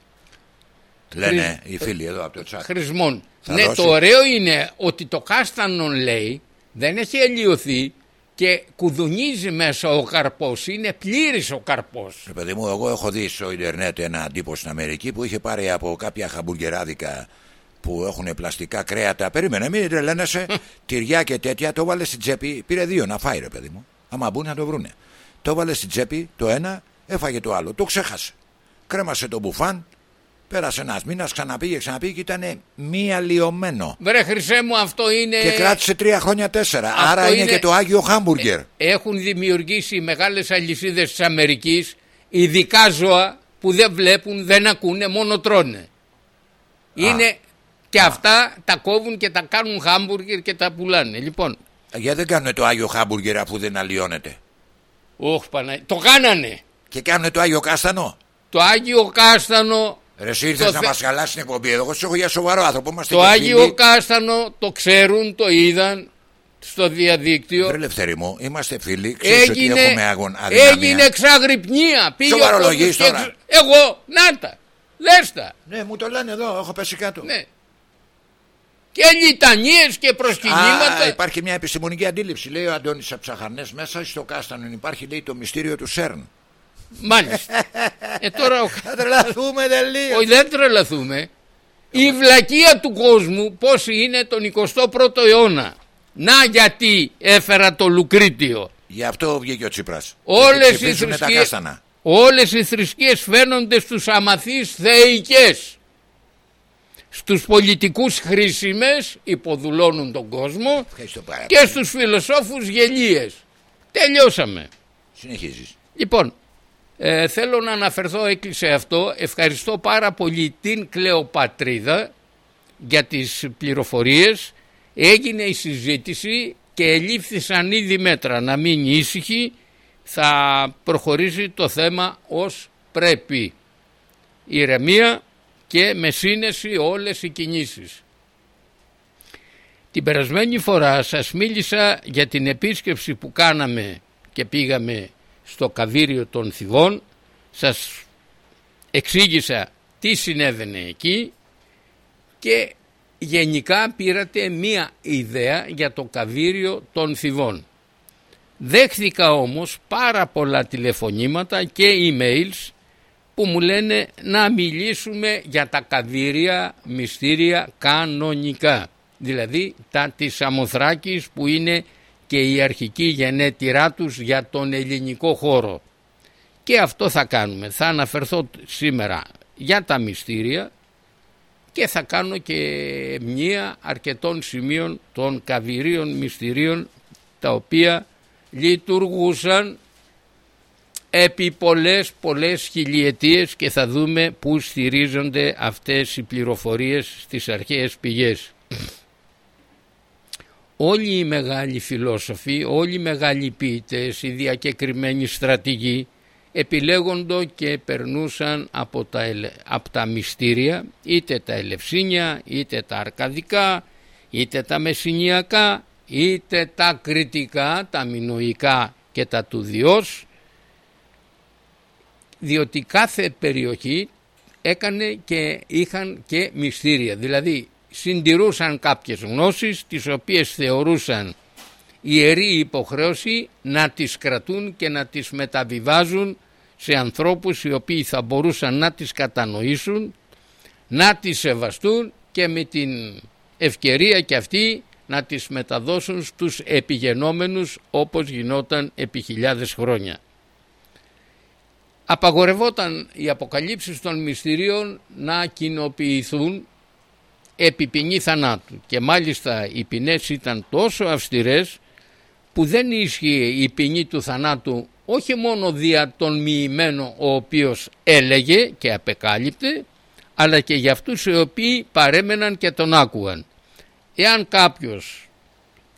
Λένε οι φίλοι εδώ από το τσάκ. χρησμών. Θα ναι, δώσει. το ωραίο είναι ότι το κάστανον λέει δεν έχει αλλοιωθεί και κουδουνίζει μέσα ο καρπός. Είναι πλήρης ο καρπός. Ρε παιδί μου, εγώ έχω δει στο Ιντερνετ ένα τύπο στην Αμερική που είχε πάρει από κάποια χαμπουργκεράδικα που έχουν πλαστικά κρέατα. Περίμενε, μην τρελαίνεσαι. τυριά και τέτοια. Το βάλε στην τσέπη. Πήρε δύο να φάει, ρε παιδί μου. Άμα μπουν να το βρούνε. Το βάλε στην τσέπη το ένα, έφαγε το άλλο. Το ξέχασε. Κρέμασε το μπουφάν. Πέρασε ένας μήνας, ξαναπήγε, ξαναπήγε και ήταν μη αλλοιωμένο. Βρε χρυσέ μου αυτό είναι... Και κράτησε τρία χρόνια τέσσερα. Αυτό Άρα είναι... είναι- και το Άγιο Χάμπουργκερ. Έχουν δημιουργήσει οι μεγάλες αλυσίδες της Αμερικής ειδικά ζώα που δεν βλέπουν, δεν ακούνε, μόνο τρώνε. Είναι και αυτά τα κόβουν και τα κάνουν χάμπουργκερ και τα πουλάνε. Λοιπόν, Γιατί δεν κάνουν το Άγιο Χάμπουργκερ αφού δεν αλλοιώνεται. όχ, Πανα... το κάνανε. Και κάνουν το Άγιο Κάστανο. Το Άγιο Κάστανο Ρε εσύ ήρθες Το να θε- μας χαλάσεις την εκπομπή εδώ. Εγώ σε έχω για σοβαρό άνθρωπο. Είμαστε Το και Άγιο φίλοι. Κάστανο το ξέρουν, το είδαν στο διαδίκτυο. Βρε Λευτέρη μου, είμαστε φίλοι. Ξέρεις ότι Έγινε, έχουμε αγων, αδυναμία. έγινε εξαγρυπνία. Πήγε ο Σοβαρολογείς κόσμος και τώρα. εξ- Εγώ, να τα. Δες τα. Ναι, μου το λένε εδώ, έχω πέσει κάτω. Ναι. Και λιτανίες και προσκυνήματα. Α, υπάρχει μια επιστημονική αντίληψη. Λέει ο Αντώνης Αψαχαρνές μέσα στο Κάστανο υπάρχει λέει το μυστήριο του ΣΕΡΝ. Μάλιστα. ε, τώρα ο... Θα τρελαθούμε τελείως. όχι, δεν τρελαθούμε. Η βλακεία του κόσμου πώς είναι τον 21ο αιώνα. Να γιατί έφερα το Λουκρίτιο. Γι' αυτό βγήκε ο Τσίπρας. Όλες Γιατί οι, ψηφίζουνε τα θρησκείες, κάστανα. όλες οι θρησκείες φαίνονται στους αμαθείς θεϊκές. Στους πολιτικούς χρήσιμες υποδουλώνουν τον κόσμο Ευχαριστώ πάρα και πολύ. στους φιλοσόφους γελίες. Τελειώσαμε. Συνεχίζεις. Λοιπόν, ε, θέλω να αναφερθώ, έκλεισε αυτό. Ευχαριστώ πάρα πολύ την Κλεοπατρίδα για τις πληροφορίες. Έγινε η συζήτηση και ελήφθησαν ήδη μέτρα να μείνει ήσυχη. Θα προχωρήσει το θέμα ως πρέπει. Ηρεμία και με σύνεση όλες οι κινήσεις. Την περασμένη φορά σας μίλησα για την επίσκεψη που κάναμε και πήγαμε στο καβίριο των Θηβών. Σας εξήγησα τι συνέβαινε εκεί και γενικά πήρατε μία ιδέα για το καβίριο των Θηβών. Δέχθηκα όμως πάρα πολλά τηλεφωνήματα και emails που μου λένε να μιλήσουμε για τα καβίρια μυστήρια κανονικά. Δηλαδή τα της Αμοθράκης που είναι και η αρχική γενέτειρά τους για τον ελληνικό χώρο. Και αυτό θα κάνουμε. Θα αναφερθώ σήμερα για τα μυστήρια και θα κάνω και μία αρκετών σημείων των καβυρίων μυστηρίων τα οποία λειτουργούσαν επί πολλές πολλές χιλιετίες και θα δούμε πού στηρίζονται αυτές οι πληροφορίες στις αρχαίες πηγές. Όλοι οι μεγάλοι φιλόσοφοι, όλοι οι μεγάλοι ποιητές, οι διακεκριμένοι στρατηγοί επιλέγοντο και περνούσαν από τα, από τα μυστήρια είτε τα ελευσίνια είτε τα αρκαδικά είτε τα μεσηνιακά είτε τα κριτικά, τα μινοϊκά και τα του Διός διότι κάθε περιοχή έκανε και είχαν και μυστήρια. Δηλαδή συντηρούσαν κάποιες γνώσεις τις οποίες θεωρούσαν ιερή υποχρέωση να τις κρατούν και να τις μεταβιβάζουν σε ανθρώπους οι οποίοι θα μπορούσαν να τις κατανοήσουν, να τις σεβαστούν και με την ευκαιρία και αυτή να τις μεταδώσουν στους επιγενόμενους όπως γινόταν επί χιλιάδες χρόνια. Απαγορευόταν οι αποκαλύψεις των μυστηρίων να κοινοποιηθούν επί ποινή θανάτου και μάλιστα οι ποινές ήταν τόσο αυστηρές που δεν ίσχυε η ποινή του θανάτου όχι μόνο δια τον μοιημένο ο οποίος έλεγε και απεκάλυπτε αλλά και για αυτούς οι οποίοι παρέμεναν και τον άκουγαν. Εάν κάποιος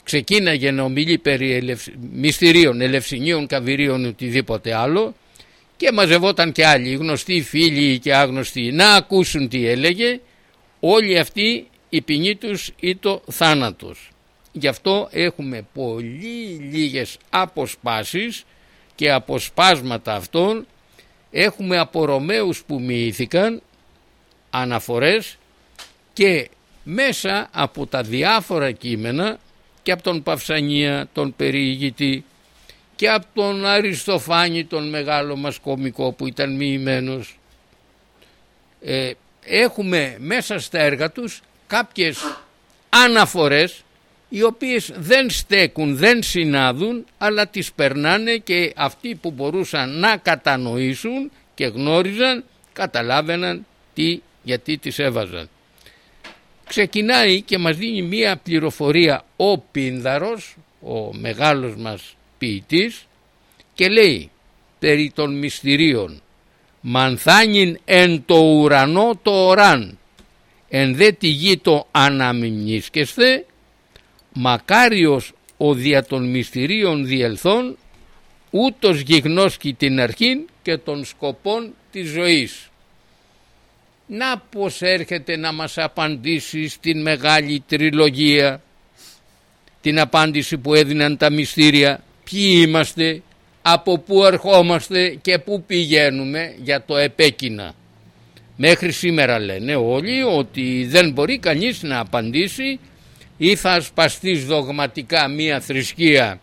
ξεκίναγε να ομιλεί περί ελευ... μυστηρίων, ελευσινίων, καβυρίων οτιδήποτε άλλο και μαζευόταν και άλλοι γνωστοί φίλοι και άγνωστοι να ακούσουν τι έλεγε όλοι αυτοί η ποινή τους ή το θάνατος. Γι' αυτό έχουμε πολύ λίγες αποσπάσεις και αποσπάσματα αυτών έχουμε από Ρωμαίους που μοιήθηκαν αναφορές και μέσα από τα διάφορα κείμενα και από τον Παυσανία, τον περιηγητή και από τον Αριστοφάνη τον μεγάλο μας κομικό που ήταν μοιημένος ε, έχουμε μέσα στα έργα τους κάποιες αναφορές οι οποίες δεν στέκουν, δεν συνάδουν αλλά τις περνάνε και αυτοί που μπορούσαν να κατανοήσουν και γνώριζαν καταλάβαιναν τι, γιατί τις έβαζαν. Ξεκινάει και μας δίνει μία πληροφορία ο Πίνδαρος, ο μεγάλος μας ποιητής και λέει περί των μυστηρίων «Μανθάνιν εν το ουρανό το οράν, εν δε τη γη το αναμνήσκεσθε μακάριος ο δια των μυστηρίων διελθών ούτως γιγνώσκει την αρχήν και των σκοπών της ζωής. Να πως έρχεται να μας απαντήσει στην μεγάλη τριλογία την απάντηση που έδιναν τα μυστήρια ποιοι είμαστε, από πού ερχόμαστε και πού πηγαίνουμε για το επέκεινα. Μέχρι σήμερα λένε όλοι ότι δεν μπορεί κανείς να απαντήσει ή θα σπαστείς δογματικά μία θρησκεία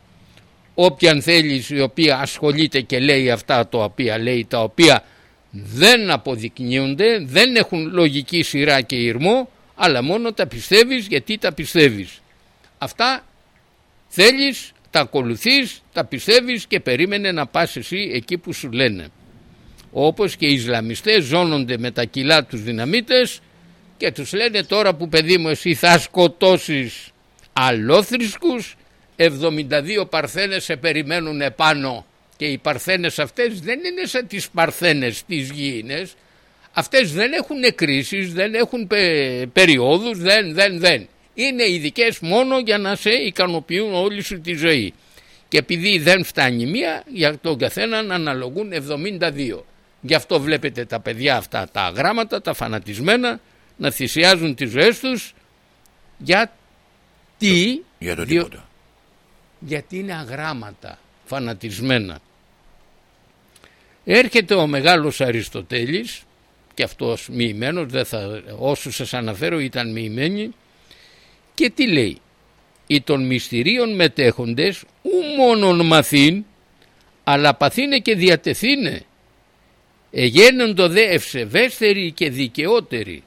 όποιαν θέλεις η οποία ασχολείται και λέει αυτά τα οποία λέει τα οποία δεν αποδεικνύονται, δεν έχουν λογική σειρά και ήρμο αλλά μόνο τα πιστεύεις γιατί τα πιστεύεις. Αυτά θέλεις, τα ακολουθείς, τα πιστεύεις και περίμενε να πας εσύ εκεί που σου λένε. Όπως και οι Ισλαμιστές ζώνονται με τα κιλά τους δυναμίτες και τους λένε τώρα που παιδί μου εσύ θα σκοτώσεις αλόθρησκους 72 παρθένες σε περιμένουν επάνω και οι παρθένες αυτές δεν είναι σαν τις παρθένες τις γήινες αυτές δεν έχουν κρίσεις, δεν έχουν πε, περιόδους, δεν, δεν, δεν. Είναι ειδικές μόνο για να σε ικανοποιούν όλη σου τη ζωή. Και επειδή δεν φτάνει μία, για τον καθένα να αναλογούν 72. Γι' αυτό βλέπετε τα παιδιά αυτά, τα γράμματα, τα φανατισμένα, να θυσιάζουν τις ζωές τους γιατί, Για το τίποτα. γιατί είναι αγράμματα, φανατισμένα. Έρχεται ο μεγάλος Αριστοτέλης και αυτός μοιημένος, δεν θα, όσους σας αναφέρω ήταν μοιημένοι και τι λέει; «Οι των μυστηρίων μετέχοντες ου μόνον μαθήν αλλά παθήνε και διατεθήνε. Εγένοντο δε ευσεβέστεροι και δικαιότεροι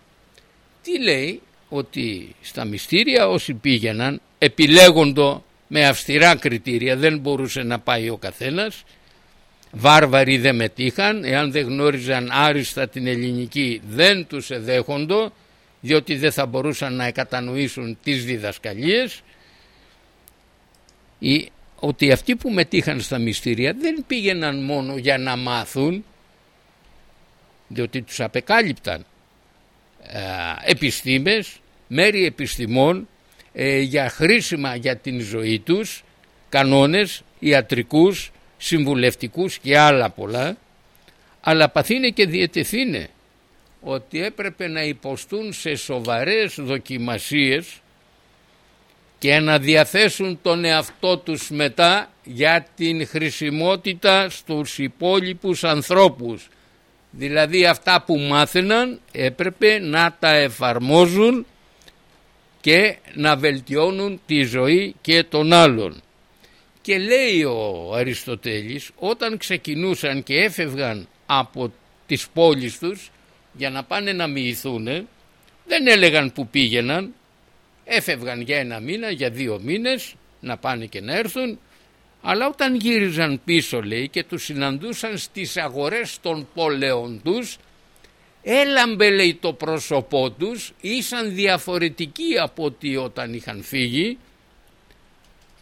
τι λέει; Ότι στα μυστήρια όσοι πήγαιναν επιλέγοντο με αυστηρά κριτήρια δεν μπορούσε να πάει ο καθένας. Βάρβαροι δεν μετήχαν εάν δεν γνώριζαν άριστα την ελληνική δεν τους εδέχοντο διότι δεν θα μπορούσαν να κατανοήσουν τις διδασκαλίες. Ή ότι αυτοί που μετήχαν στα μυστήρια δεν πήγαιναν μόνο για να μάθουν διότι τους απεκάλυπταν ε, επιστήμες, μέρη επιστημών ε, για χρήσιμα για την ζωή τους, κανόνες ιατρικούς, συμβουλευτικούς και άλλα πολλά. Αλλά παθήνε και διαιτηθήνε ότι έπρεπε να υποστούν σε σοβαρές δοκιμασίες και να διαθέσουν τον εαυτό τους μετά για την χρησιμότητα στους υπόλοιπους ανθρώπους. Δηλαδή αυτά που μάθαιναν έπρεπε να τα εφαρμόζουν και να βελτιώνουν τη ζωή και των άλλων. Και λέει ο Αριστοτέλης όταν ξεκινούσαν και έφευγαν από τις πόλεις τους για να πάνε να μοιηθούν δεν έλεγαν που πήγαιναν. Έφευγαν για ένα μήνα, για δύο μήνες να πάνε και να έρθουν. Αλλά όταν γύριζαν πίσω λέει και τους συναντούσαν στις αγορές των πόλεων τους έλαμπε λέει το πρόσωπό τους ήσαν διαφορετικοί από ότι όταν είχαν φύγει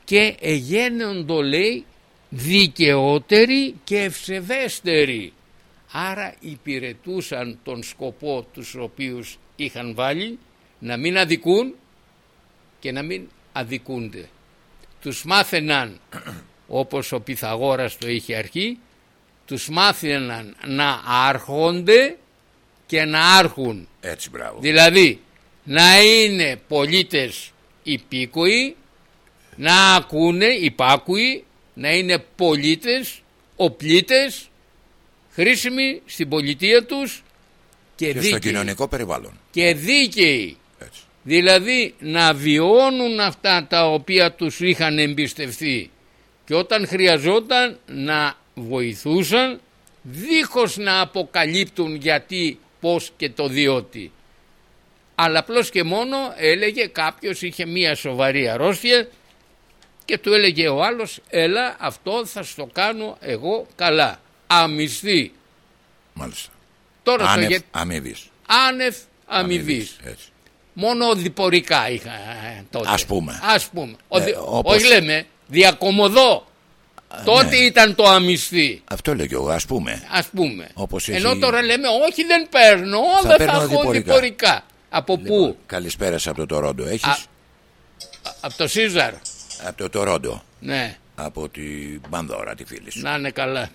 και εγένοντο λέει δικαιότεροι και ευσεβέστεροι άρα υπηρετούσαν τον σκοπό τους οποίους είχαν βάλει να μην αδικούν και να μην αδικούνται. Τους μάθαιναν όπως ο Πυθαγόρας το είχε αρχή τους μάθαιναν να άρχονται και να άρχουν. Έτσι μπράβο. Δηλαδή να είναι πολίτες υπήκοοι, να ακούνε υπάκουοι, να είναι πολίτες, οπλίτες, χρήσιμοι στην πολιτεία τους και, Και στο δίκαιοι. κοινωνικό περιβάλλον. Και δίκαιοι. Έτσι. Δηλαδή να βιώνουν αυτά τα οποία τους είχαν εμπιστευτεί και όταν χρειαζόταν να βοηθούσαν δίχως να αποκαλύπτουν γιατί, πώς και το διότι. Αλλά απλώς και μόνο έλεγε κάποιος είχε μία σοβαρή αρρώστια και του έλεγε ο άλλος έλα αυτό θα στο κάνω εγώ καλά. Αμυστή. Μάλιστα. Τώρα το Άνευ γε... αμοιβής. άνευ αμοιβής. Αμοιβής, έτσι. Μόνο διπορικά είχα ε, τότε. Ας πούμε. Ας πούμε. Ο Ε, δι- όπως- Όχι λέμε, διακομωδώ. τότε ναι. ήταν το αμυστή. Αυτό λέω και εγώ, ας πούμε. Ας πούμε. Όπως Ενώ έχει- τώρα λέμε όχι δεν παίρνω, Θα δεν παίρνω θα έχω διπορικά. διπορικά. Από Λοιπόν, πού; Καλησπέρα σε από το Τορόντο. Έχεις; Α- Από το Σίζαρ. από το Τορόντο. Ναι, Από την Μπανδόρα τη φίλη σου. να είναι καλά.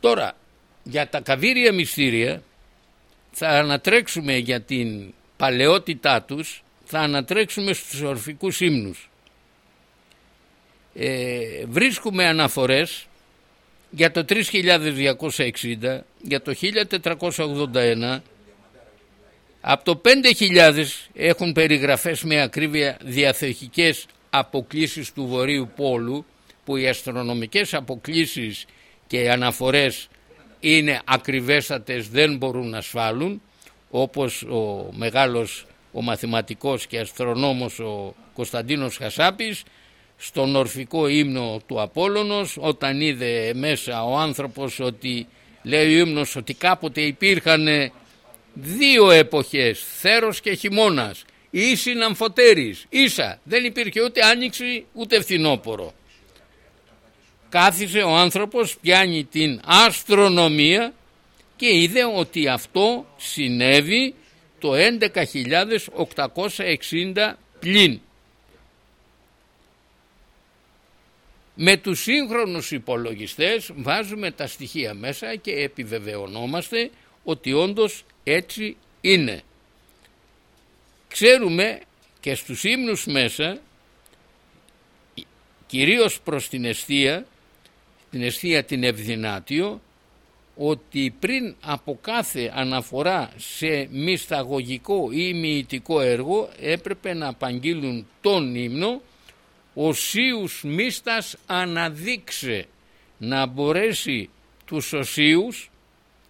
Τώρα, για τα καβύρια μυστήρια θα ανατρέξουμε για την παλαιότητά τους, θα ανατρέξουμε στους ορφικούς ύμνους. Ε, βρίσκουμε αναφορές για το 3260, για το 1481, από το 5.000 έχουν περιγραφές με ακρίβεια διαθεχικές αποκλίσεις του Βορείου Πόλου που οι αστρονομικές αποκλίσεις και οι αναφορές είναι ακριβέστατες, δεν μπορούν να ασφάλουν όπως ο μεγάλος ο μαθηματικός και αστρονόμος ο Κωνσταντίνος Χασάπης στον ορφικό ύμνο του Απόλλωνος όταν είδε μέσα ο άνθρωπος ότι λέει ο ύμνος ότι κάποτε υπήρχαν δύο εποχές, θέρος και χειμώνας, ίσιν αμφωτέρης, ίσα, δεν υπήρχε ούτε άνοιξη ούτε φθινόπορο. Κάθισε ο άνθρωπος, πιάνει την αστρονομία και είδε ότι αυτό συνέβη το 11.860 πλην. Με τους σύγχρονους υπολογιστές βάζουμε τα στοιχεία μέσα και επιβεβαιωνόμαστε ότι όντως έτσι είναι. Ξέρουμε και στους ύμνους μέσα, κυρίως προς την αιστεία, την αιστεία την ευδυνάτιο, ότι πριν από κάθε αναφορά σε μυσταγωγικό ή μυητικό έργο έπρεπε να απαγγείλουν τον ύμνο «Οσίους μίστας αναδείξε» να μπορέσει τους οσίους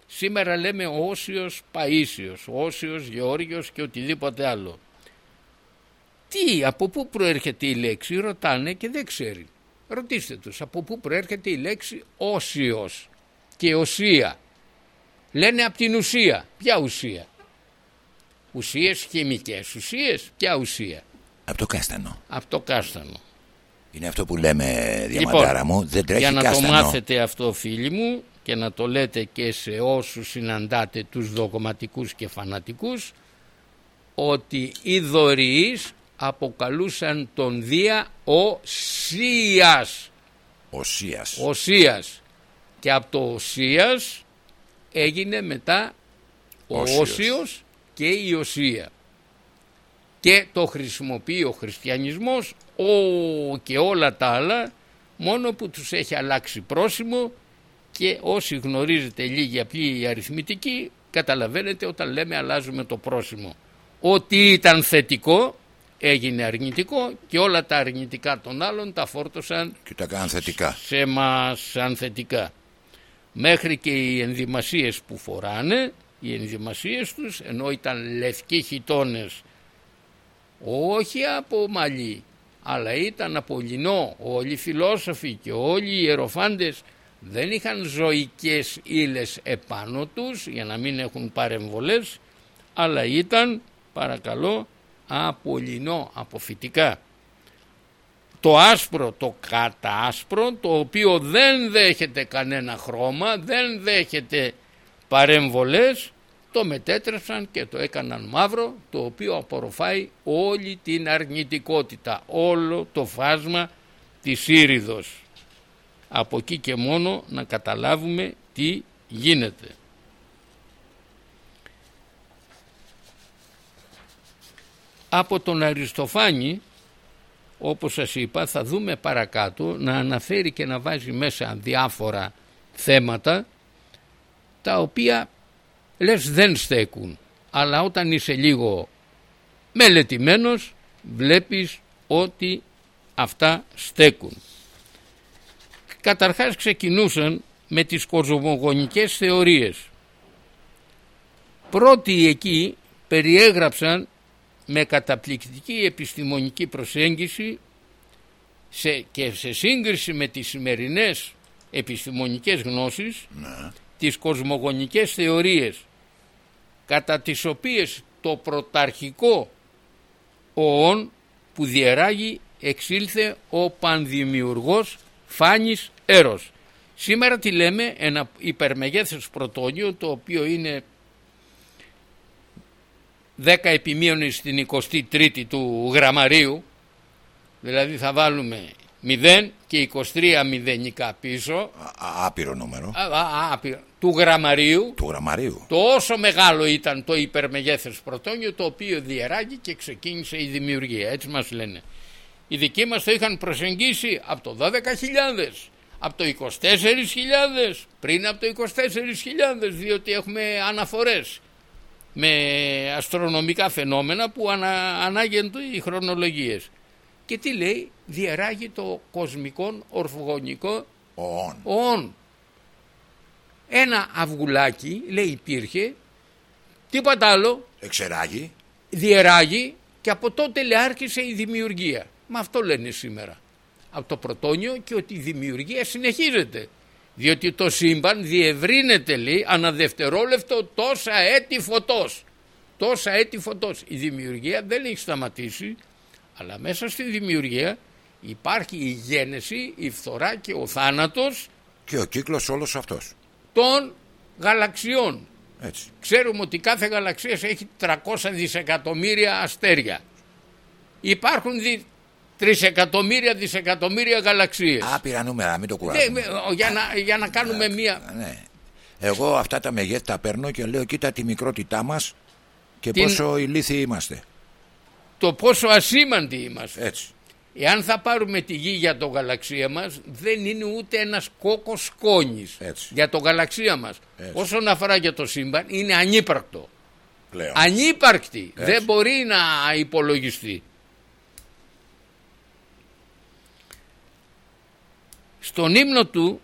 σήμερα λέμε Όσιος Παΐσιος, Όσιος Γεώργιος και οτιδήποτε άλλο. Τι, από πού προέρχεται η λέξη, ρωτάνε και δεν ξέρει. Ρωτήστε τους από πού προέρχεται η λέξη όσιος και οσία. Λένε από την ουσία. Ποια ουσία; Ουσίες χημικές ουσίες. Ποια ουσία; Από το κάστανο. Από το κάστανο. Είναι αυτό που λέμε διαμαντάρα μου. Δεν τρέχει Λοιπόν, για να κάστανο. το μάθετε αυτό φίλοι μου και να το λέτε και σε όσους συναντάτε τους δογματικούς και φανατικούς ότι οι δωρεείς αποκαλούσαν τον Δία ο Σίας. Οσίας. Ο Σίας. Και από το Σίας έγινε μετά ο Όσιος. Όσιος και η Οσία. Και το χρησιμοποιεί ο χριστιανισμός ο, και όλα τα άλλα μόνο που τους έχει αλλάξει πρόσημο και όσοι γνωρίζετε λίγη απλή αριθμητική καταλαβαίνετε όταν λέμε αλλάζουμε το πρόσημο. Ό,τι ήταν θετικό έγινε αρνητικό και όλα τα αρνητικά των άλλων τα φόρτωσαν Και τα κάνουν θετικά. σε μας σαν θετικά. Μέχρι και οι ενδυμασίες που φοράνε, οι ενδυμασίες τους, ενώ ήταν λευκοί χιτώνες, όχι από μαλλί, αλλά ήταν από λινό, όλοι οι φιλόσοφοι και όλοι οι ιεροφάντες δεν είχαν ζωικές ύλες επάνω τους για να μην έχουν παρεμβολές, αλλά ήταν, παρακαλώ, από λινό, από φυτικά το άσπρο, το κατάσπρο, το οποίο δεν δέχεται κανένα χρώμα, δεν δέχεται παρέμβολες, το μετέτρεψαν και το έκαναν μαύρο, το οποίο απορροφάει όλη την αρνητικότητα, όλο το φάσμα της ήριδος. Από εκεί και μόνο να καταλάβουμε τι γίνεται. Από τον Αριστοφάνη όπως σας είπα θα δούμε παρακάτω να αναφέρει και να βάζει μέσα διάφορα θέματα τα οποία λες δεν στέκουν αλλά όταν είσαι λίγο μελετημένος βλέπεις ότι αυτά στέκουν. Καταρχάς ξεκινούσαν με τις κοσμογονικές θεωρίες. Πρώτοι εκεί περιέγραψαν με καταπληκτική επιστημονική προσέγγιση σε, και σε σύγκριση με τις σημερινές επιστημονικές γνώσεις τις κοσμογονικές θεωρίες κατά τις οποίες το πρωταρχικό οόν που διεράγει εξήλθε ο πανδημιουργός Φάνης Έρος. Σήμερα τι λέμε ένα υπερμεγέθες πρωτόνιο το οποίο είναι 10 επιμείωνη στην 23η του γραμμαρίου δηλαδή θα βάλουμε 0 και 23 μηδενικά πίσω. Α, α, άπειρο νούμερο. α, α, άπειρο, του γραμμαρίου. Του γραμμαρίου. τόσο μεγάλο ήταν το υπερμεγέθες πρωτόνιο το οποίο διεράγει και ξεκίνησε η δημιουργία. Έτσι μας λένε. Οι δικοί μας το είχαν προσεγγίσει από το 12.000 από το 24.000 πριν από το 24.000 διότι έχουμε αναφορές με αστρονομικά φαινόμενα που ανα, ανάγεντο οι χρονολογίες. Και τι λέει, διεράγει το κοσμικό ορθογονικό Οόν. όν. Ένα αυγουλάκι, λέει υπήρχε, τίποτα άλλο, Εξεράγει. διεράγει και από τότε λέει άρχισε η δημιουργία. Μα αυτό λένε σήμερα. Από το πρωτόνιο και ότι η δημιουργία συνεχίζεται. Διότι το σύμπαν διευρύνεται λέει αναδευτερόλεπτο τόσα έτη φωτός. Τόσα έτη φωτός. Η δημιουργία δεν έχει σταματήσει αλλά μέσα στη δημιουργία υπάρχει η γένεση, η φθορά και ο θάνατος Και ο κύκλος όλος αυτός. των γαλαξιών. Έτσι. Ξέρουμε ότι κάθε γαλαξίας έχει 300 δισεκατομμύρια αστέρια. Υπάρχουν δι... τρισεκατομμύρια δισεκατομμύρια γαλαξίες. Άπειρα νούμερα, μην το Ναι, κουράζουμε. με- ο, για, να, για να κάνουμε μία... Ναι. Εγώ αυτά τα μεγέθη τα παίρνω και λέω κοίτα τη μικρότητά μας και Την- πόσο ηλίθιοι είμαστε. Το πόσο ασήμαντοι είμαστε. Έτσι. Εάν θα πάρουμε τη γη για το γαλαξία μας δεν είναι ούτε ένας κόκκος σκόνης Έτσι. για το γαλαξία μας. Έτσι. Όσον αφορά για το σύμπαν είναι ανύπαρκτο. Πλέον. Ανύπαρκτη. Έτσι. Δεν μπορεί να υπολογιστεί. Στον ύμνο του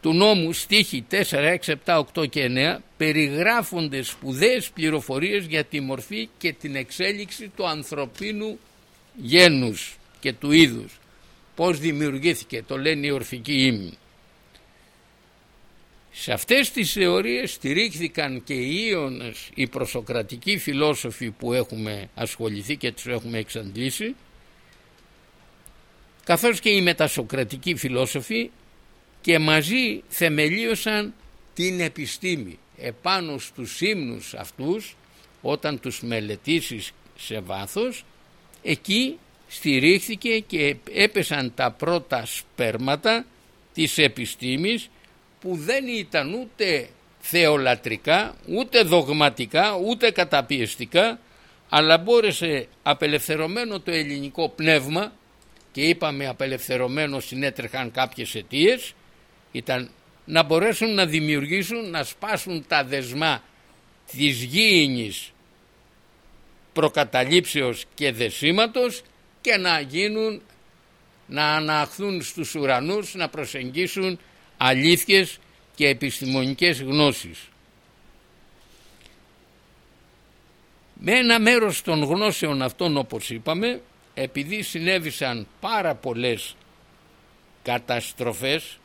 του νόμου στίχη 4, 6, 7, 8 και 9 περιγράφονται σπουδαίες πληροφορίες για τη μορφή και την εξέλιξη του ανθρωπίνου γένους και του είδους. πώς δημιουργήθηκε, το λένε οι ορφικοί ύμνοι. Σε αυτές τις θεωρίες στηρίχθηκαν και οι Ίωνες, οι προσοκρατικοί φιλόσοφοι που έχουμε ασχοληθεί και τους έχουμε εξαντλήσει, καθώς και οι μετασοκρατικοί φιλόσοφοι και μαζί θεμελίωσαν την επιστήμη επάνω στους ύμνους αυτούς όταν τους μελετήσεις σε βάθος εκεί στηρίχθηκε και έπεσαν τα πρώτα σπέρματα της επιστήμης που δεν ήταν ούτε θεολατρικά, ούτε δογματικά, ούτε καταπιεστικά αλλά μπόρεσε απελευθερωμένο το ελληνικό πνεύμα και είπαμε απελευθερωμένος συνέτρεχαν κάποιες αιτίες, ήταν να μπορέσουν να δημιουργήσουν, να σπάσουν τα δεσμά της γήινης προκαταλήψεως και δεσίματος και να γίνουν να αναχθούν στους ουρανούς να προσεγγίσουν αλήθειες και επιστημονικές γνώσεις. Με ένα μέρος των γνώσεων αυτών όπως είπαμε επειδή συνέβησαν πάρα πολλές καταστροφές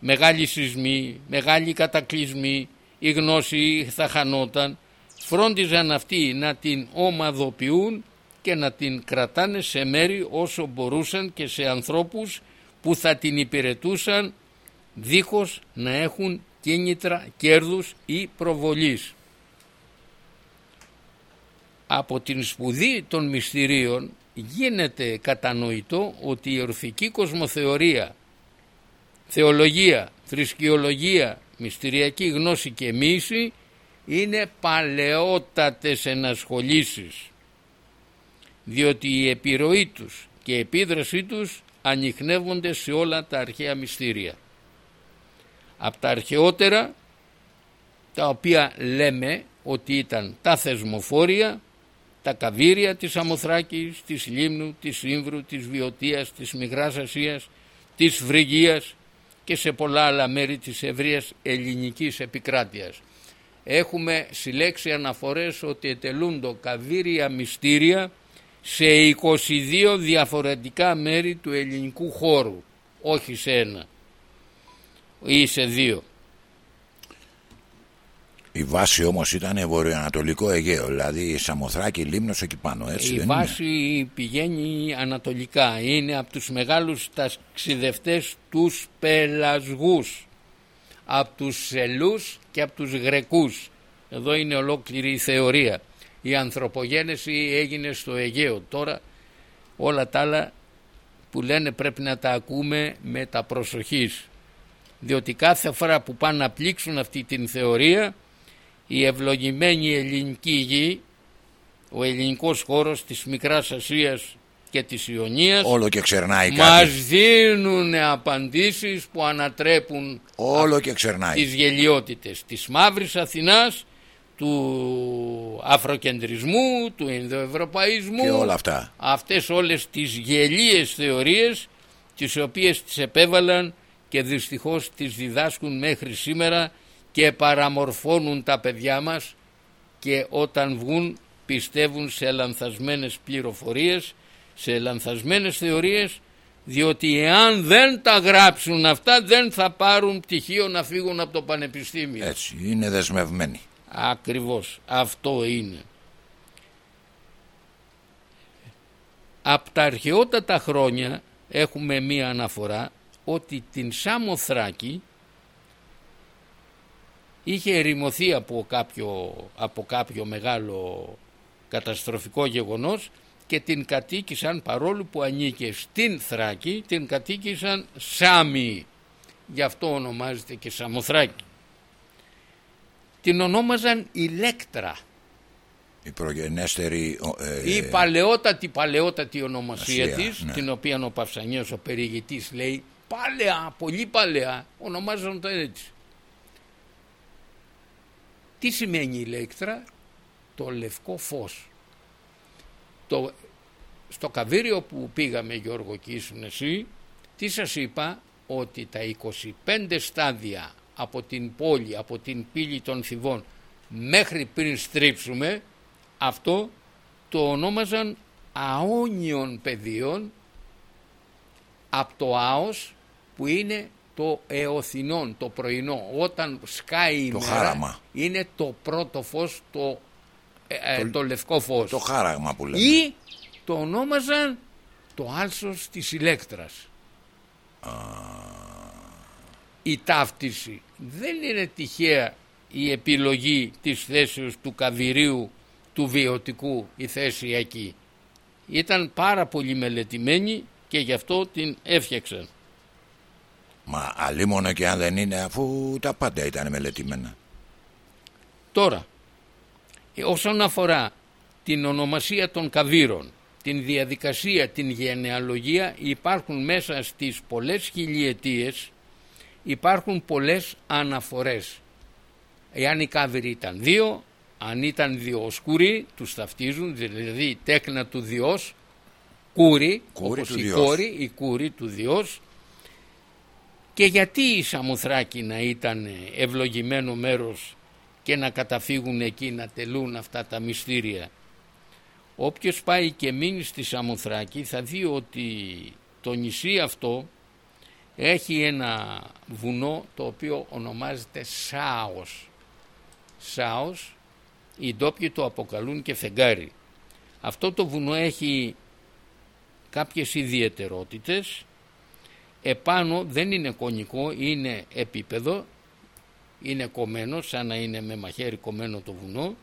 μεγάλοι σεισμοί, μεγάλοι κατακλυσμοί η γνώση θα χανόταν φρόντιζαν αυτοί να την ομαδοποιούν και να την κρατάνε σε μέρη όσο μπορούσαν και σε ανθρώπους που θα την υπηρετούσαν δίχως να έχουν κίνητρα κέρδους ή προβολής. Από την σπουδή των μυστηρίων γίνεται κατανοητό ότι η ορθική κοσμοθεωρία, θεολογία, θρησκειολογία, μυστηριακή γνώση και μίση είναι παλαιότατες ενασχολήσεις διότι η επιρροή τους και η επίδρασή τους ανοιχνεύονται σε όλα τα αρχαία μυστήρια. Από τα αρχαιότερα τα οποία λέμε ότι ήταν τα θεσμοφόρια, τα καβύρια της Αμοθράκης, της Λίμνου, της Ήμβρου, της Βιωτίας, της Μικράς Ασίας, της Βρυγίας και σε πολλά άλλα μέρη της ευρείας ελληνικής επικράτειας. Έχουμε συλλέξει αναφορές ότι ετελούντο καβύρια μυστήρια σε 22 διαφορετικά μέρη του ελληνικού χώρου, όχι σε ένα ή σε δύο. Η βάση όμως ήταν βορειοανατολικό Αιγαίο, δηλαδή η Σαμοθράκη, Λίμνος εκεί πάνω, έτσι Η δεν βάση είναι; πηγαίνει ανατολικά, είναι από τους μεγάλους ταξιδευτές τους πελασγούς, από τους Σελούς και από τους Γρεκούς. Εδώ είναι ολόκληρη η θεωρία. Η ανθρωπογένεση έγινε στο Αιγαίο. Τώρα όλα τα άλλα που λένε πρέπει να τα ακούμε με τα προσοχής. Διότι κάθε φορά που πάνε να πλήξουν αυτή την θεωρία η ευλογημένη ελληνική γη, ο ελληνικός χώρος της Μικράς Ασίας και της Ιωνίας Όλο και ξερνάει κάτι. μας δίνουν απαντήσεις που ανατρέπουν Όλο και ξερνάει. τις γελιότητες της Μαύρης Αθηνάς, του αφροκεντρισμού, του ενδοευρωπαϊσμού Και όλα αυτά. αυτές όλες τις γελίες θεωρίες τις οποίες τις επέβαλαν και δυστυχώς τις διδάσκουν μέχρι σήμερα και παραμορφώνουν τα παιδιά μας και όταν βγουν πιστεύουν σε λανθασμένες πληροφορίες, σε λανθασμένες θεωρίες διότι εάν δεν τα γράψουν αυτά δεν θα πάρουν πτυχίο να φύγουν από το πανεπιστήμιο. Έτσι, είναι δεσμευμένοι. Ακριβώς αυτό είναι. Από τα αρχαιότατα χρόνια έχουμε μία αναφορά ότι την Σάμοθράκη είχε ερημωθεί από κάποιο, από κάποιο μεγάλο καταστροφικό γεγονός και την κατοίκησαν παρόλο που ανήκε στην Θράκη την κατοίκησαν Σάμι γι' αυτό ονομάζεται και Σαμοθράκη την ονόμαζαν Ηλέκτρα Η προγενέστερη. ο, ε, η παλαιότατη παλαιότατη ονομασία Ασία, της ναι. την οποία ο Παυσανιός ο περιηγητής λέει παλαιά, πολύ παλαιά ονομάζαν το έτσι τι σημαίνει ηλέκτρα; Το λευκό φως. Το, στο καβίριο που πήγαμε Γιώργο και ήσουν εσύ τι σας είπα; Ότι τα 25 στάδια από την πόλη από την πύλη των Θηβών μέχρι πριν στρίψουμε αυτό το ονόμαζαν αόνιων πεδίων από το άος που είναι το εωθινόν, το πρωινό. Όταν σκάει η Το μέρα χάραμα. είναι το πρώτο φως, το, ε, ε, το λευκό φως. Το χάραγμα που λέμε. Ή το ονόμαζαν το άλσος της ηλέκτρας. Η ταύτιση δεν είναι τυχαία η επιλογή της θέσεως του καβυρίου του βιωτικού η θέση εκεί. Ήταν πάρα πολύ μελετημένη και γι' αυτό την έφτιαξαν. Μα αλίμονο και αν δεν είναι αφού τα πάντα ήταν μελετημένα. Τώρα, ε, όσον αφορά την ονομασία των καβύρων, την διαδικασία, την γενεαλογία, υπάρχουν μέσα στις πολλές χιλιετίες, υπάρχουν πολλές αναφορές. Εάν οι κάβυροι ήταν δύο, αν ήταν διοσκουροί, τους ταυτίζουν, δηλαδή τέκνα του διός, κούρι, Κούρι όπως του η διός. κόρη, η κούρη του διός. Και γιατί η Σαμοθράκη να ήταν ευλογημένο μέρος και να καταφύγουν εκεί να τελούν αυτά τα μυστήρια; Όποιος πάει και μείνει στη Σαμοθράκη θα δει ότι το νησί αυτό έχει ένα βουνό το οποίο ονομάζεται Σάος. Σάος, οι ντόπιοι το αποκαλούν και φεγγάρι. Αυτό το βουνό έχει κάποιες ιδιαιτερότητες. Επάνω δεν είναι κονικό, είναι επίπεδο, είναι κομμένο σαν να είναι με μαχαίρι κομμένο το βουνό.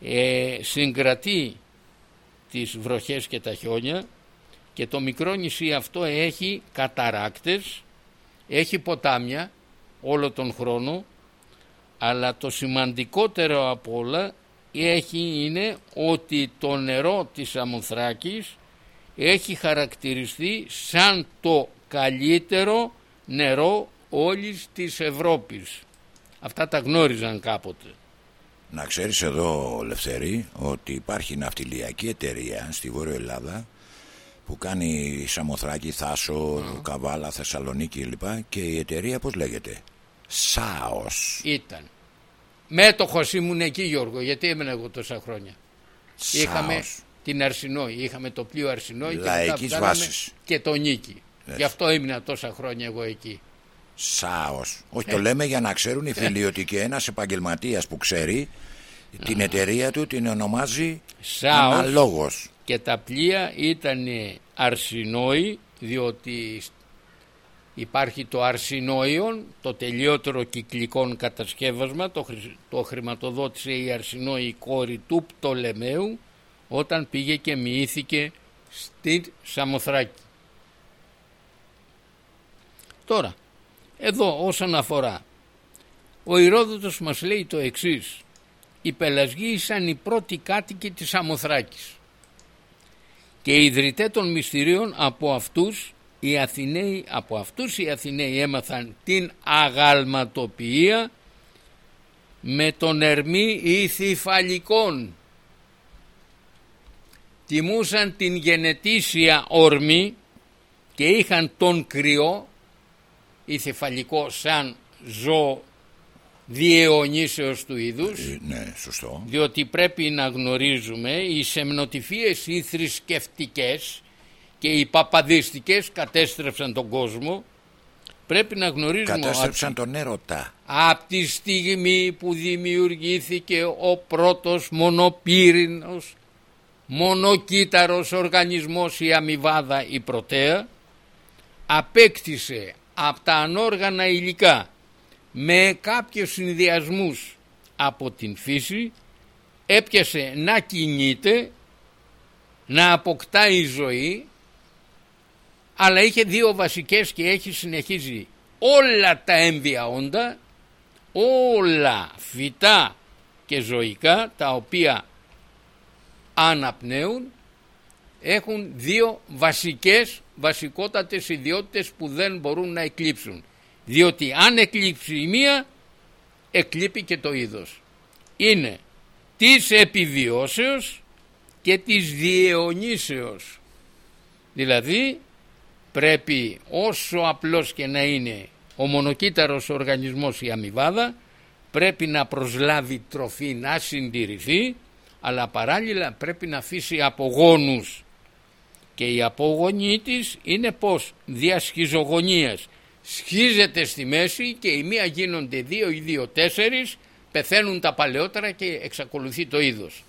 Ε, συγκρατεί τις βροχές και τα χιόνια και το μικρό νησί αυτό έχει καταράκτες, έχει ποτάμια όλο τον χρόνο αλλά το σημαντικότερο από όλα έχει είναι ότι το νερό της Αμοθράκης έχει χαρακτηριστεί σαν το καλύτερο νερό όλης της Ευρώπης. Αυτά τα γνώριζαν κάποτε. Να ξέρεις εδώ Λευθερή ότι υπάρχει ναυτιλιακή εταιρεία στη Βόρεια Ελλάδα που κάνει Σαμοθράκη, Θάσο, Καβάλα, Θεσσαλονίκη κλπ. Και η εταιρεία πώς λέγεται; ΣΑΟΣ. Ήταν. Μέτοχος ήμουν εκεί Γιώργο γιατί έμενα εγώ τόσα χρόνια. Είχαμε ΣΑΟΣ. Την Αρσινόη, είχαμε το πλοίο Αρσινόη και μετά Λαϊκής βγάλαμε βάσης. και το Νίκη. Έτσι. Γι' αυτό έμεινα τόσα χρόνια εγώ εκεί. ΣΑΟΣ. Όχι, Ε. το λέμε για να ξέρουν οι φίλοι ότι και ένας επαγγελματίας που ξέρει την εταιρεία του την ονομάζει ΣΑΟΣ. αναλόγως. και τα πλοία ήταν αρσινόοι διότι υπάρχει το αρσινόιον το τελειότερο κυκλικών κατασκεύασμα το, χρη- το χρηματοδότησε η αρσινόη κόρη του Πτολεμαίου όταν πήγε και μοιήθηκε στη Σαμοθράκη. Τώρα, εδώ όσον αφορά ο Ηρόδοτος μας λέει το εξής οι πελασγοί ήσαν οι πρώτοι κάτοικοι της Σαμοθράκης και οι ιδρυτέ των μυστηρίων από αυτούς οι Αθηναίοι, από αυτούς οι Αθηναίοι έμαθαν την αγαλματοποιία με τον ερμή ηθιφαλικών. Τιμούσαν την γενετήσια ορμή και είχαν τον κρυό ηθιφαλικό σαν ζώο διαιωνίσεως του είδους Ε, Ναι, σωστό. διότι πρέπει να γνωρίζουμε οι σεμνοτυφίες οι θρησκευτικές και οι παπαδίστικες κατέστρεψαν τον κόσμο πρέπει να γνωρίζουμε Κατέστρεψαν τον έρωτα. από τη στιγμή που δημιουργήθηκε ο πρώτος μονοπύρινος μονοκύτταρος οργανισμός η αμοιβάδα η πρωτέα απέκτησε από τα ανόργανα υλικά με κάποιους συνδυασμούς από την φύση έπιασε να κινείται να αποκτάει ζωή αλλά είχε δύο βασικές και έχει συνεχίζει όλα τα έμβια όντα όλα φυτά και ζωικά τα οποία αναπνέουν έχουν δύο βασικές βασικότατες ιδιότητες που δεν μπορούν να εκλείψουν. Διότι αν εκλείψει η μία εκλείπει και το είδος. Είναι της επιβιώσεως και της διαιωνίσεως. Δηλαδή πρέπει όσο απλός και να είναι ο μονοκύτταρος οργανισμός η αμοιβάδα πρέπει να προσλάβει τροφή να συντηρηθεί αλλά παράλληλα πρέπει να αφήσει απογόνους και η απογονή της είναι πως διασχιζογονίας σχίζεται στη μέση και η μία γίνονται δύο ή δύο τέσσερις πεθαίνουν τα παλαιότερα και εξακολουθεί το είδος.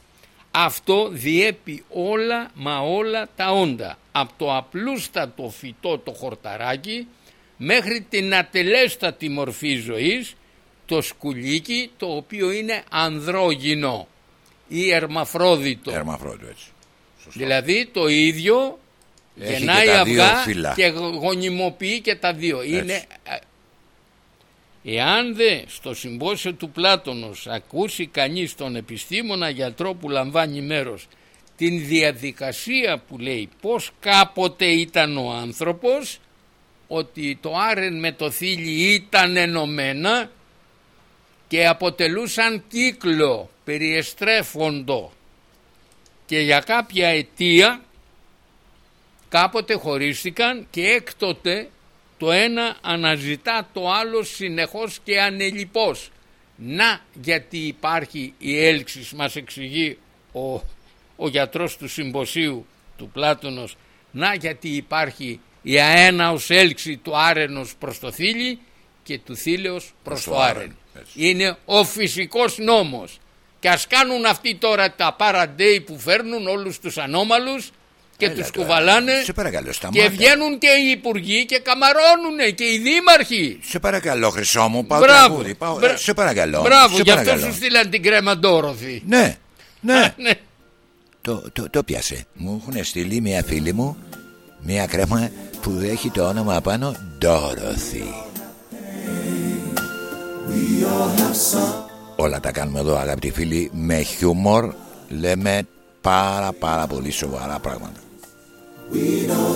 Αυτό διέπει όλα μα όλα τα όντα. Από το απλούστατο φυτό το χορταράκι μέχρι την ατελέστατη μορφή ζωής το σκουλίκι το οποίο είναι ανδρόγυνο ή ερμαφρόδιτο. Ερμαφρόδιτο έτσι. Σωστό. Δηλαδή το ίδιο Έχει γεννάει και τα δύο αυγά φύλλα. και γονιμοποιεί και τα δύο. Είναι, ε, εάν δε στο συμπόσιο του Πλάτωνος ακούσει κανείς τον επιστήμονα γιατρό που λαμβάνει μέρος την διαδικασία που λέει πως κάποτε ήταν ο άνθρωπος ότι το άρεν με το θήλι ήταν ενωμένα και αποτελούσαν κύκλο περιεστρέφοντο και για κάποια αιτία κάποτε χωρίστηκαν και έκτοτε το ένα αναζητά το άλλο συνεχώς και ανελιπώς. Να γιατί υπάρχει η έλξη μας εξηγεί ο, ο γιατρός του συμποσίου του Πλάτωνος να γιατί υπάρχει η αέναος έλξη του άρενος προς το θήλι και του θήλαιος προς το το άρεν. άρεν. Έτσι. Είναι ο φυσικός νόμος. Και ας κάνουν αυτοί τώρα τα παραντέι που φέρνουν όλους τους ανώμαλους και Έλα τους τώρα. κουβαλάνε Σε παρακαλώ, σταμάτα. και βγαίνουν και οι υπουργοί και καμαρώνουν και οι δήμαρχοι. Σε παρακαλώ, Χρυσό μου, πάω Μπράβο. τραγούδι. Πάω... Μπρα- Σε παρακαλώ. Μπράβο, σε γι' αυτό παρακαλώ. σου στείλαν την κρέμα Ντόροθι. Ναι, ναι. Ναι. το, το, το πιάσε. Μου έχουν στείλει μια φίλη μου μια κρέμα που έχει το όνομα πάνω Dorothy. Όλα τα κάνουμε εδώ αγαπητοί φίλοι με χιούμορ λέμε πάρα πάρα πολύ σοβαρά πράγματα. Lean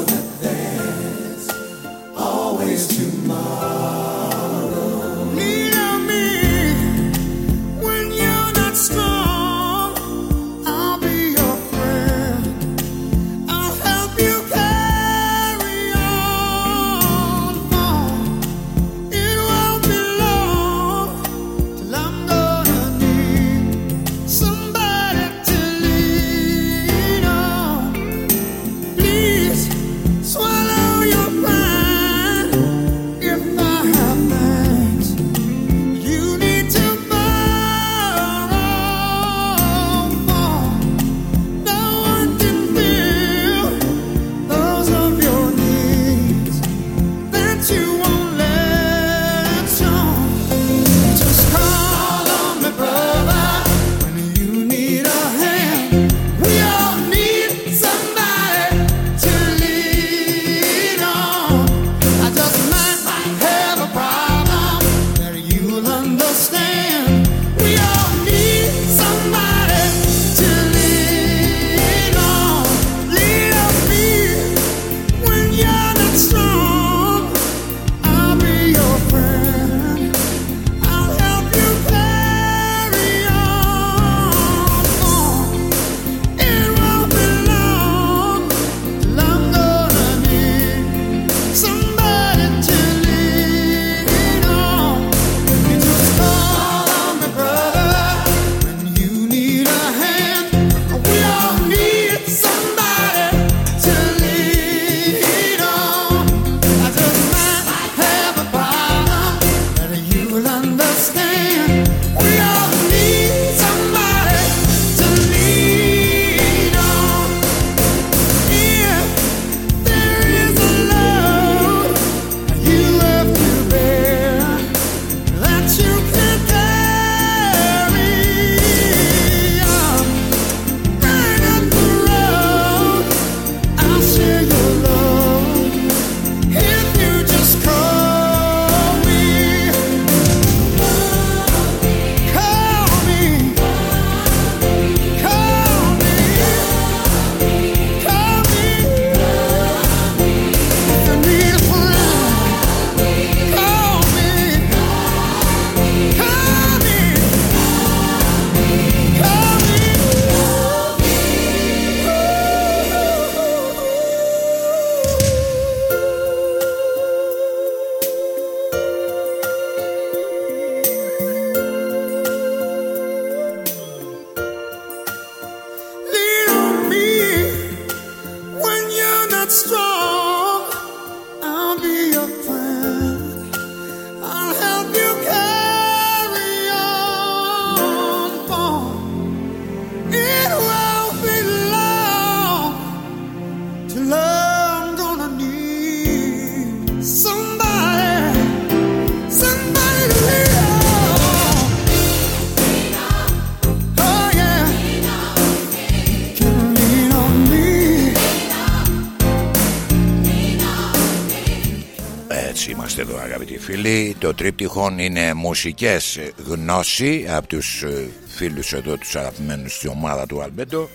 εδώ αγαπητοί φίλοι. Το τρίπτυχον είναι μουσικές γνώση Από τους ε, φίλους εδώ τους αγαπημένους Στην ομάδα του Αλμπέντο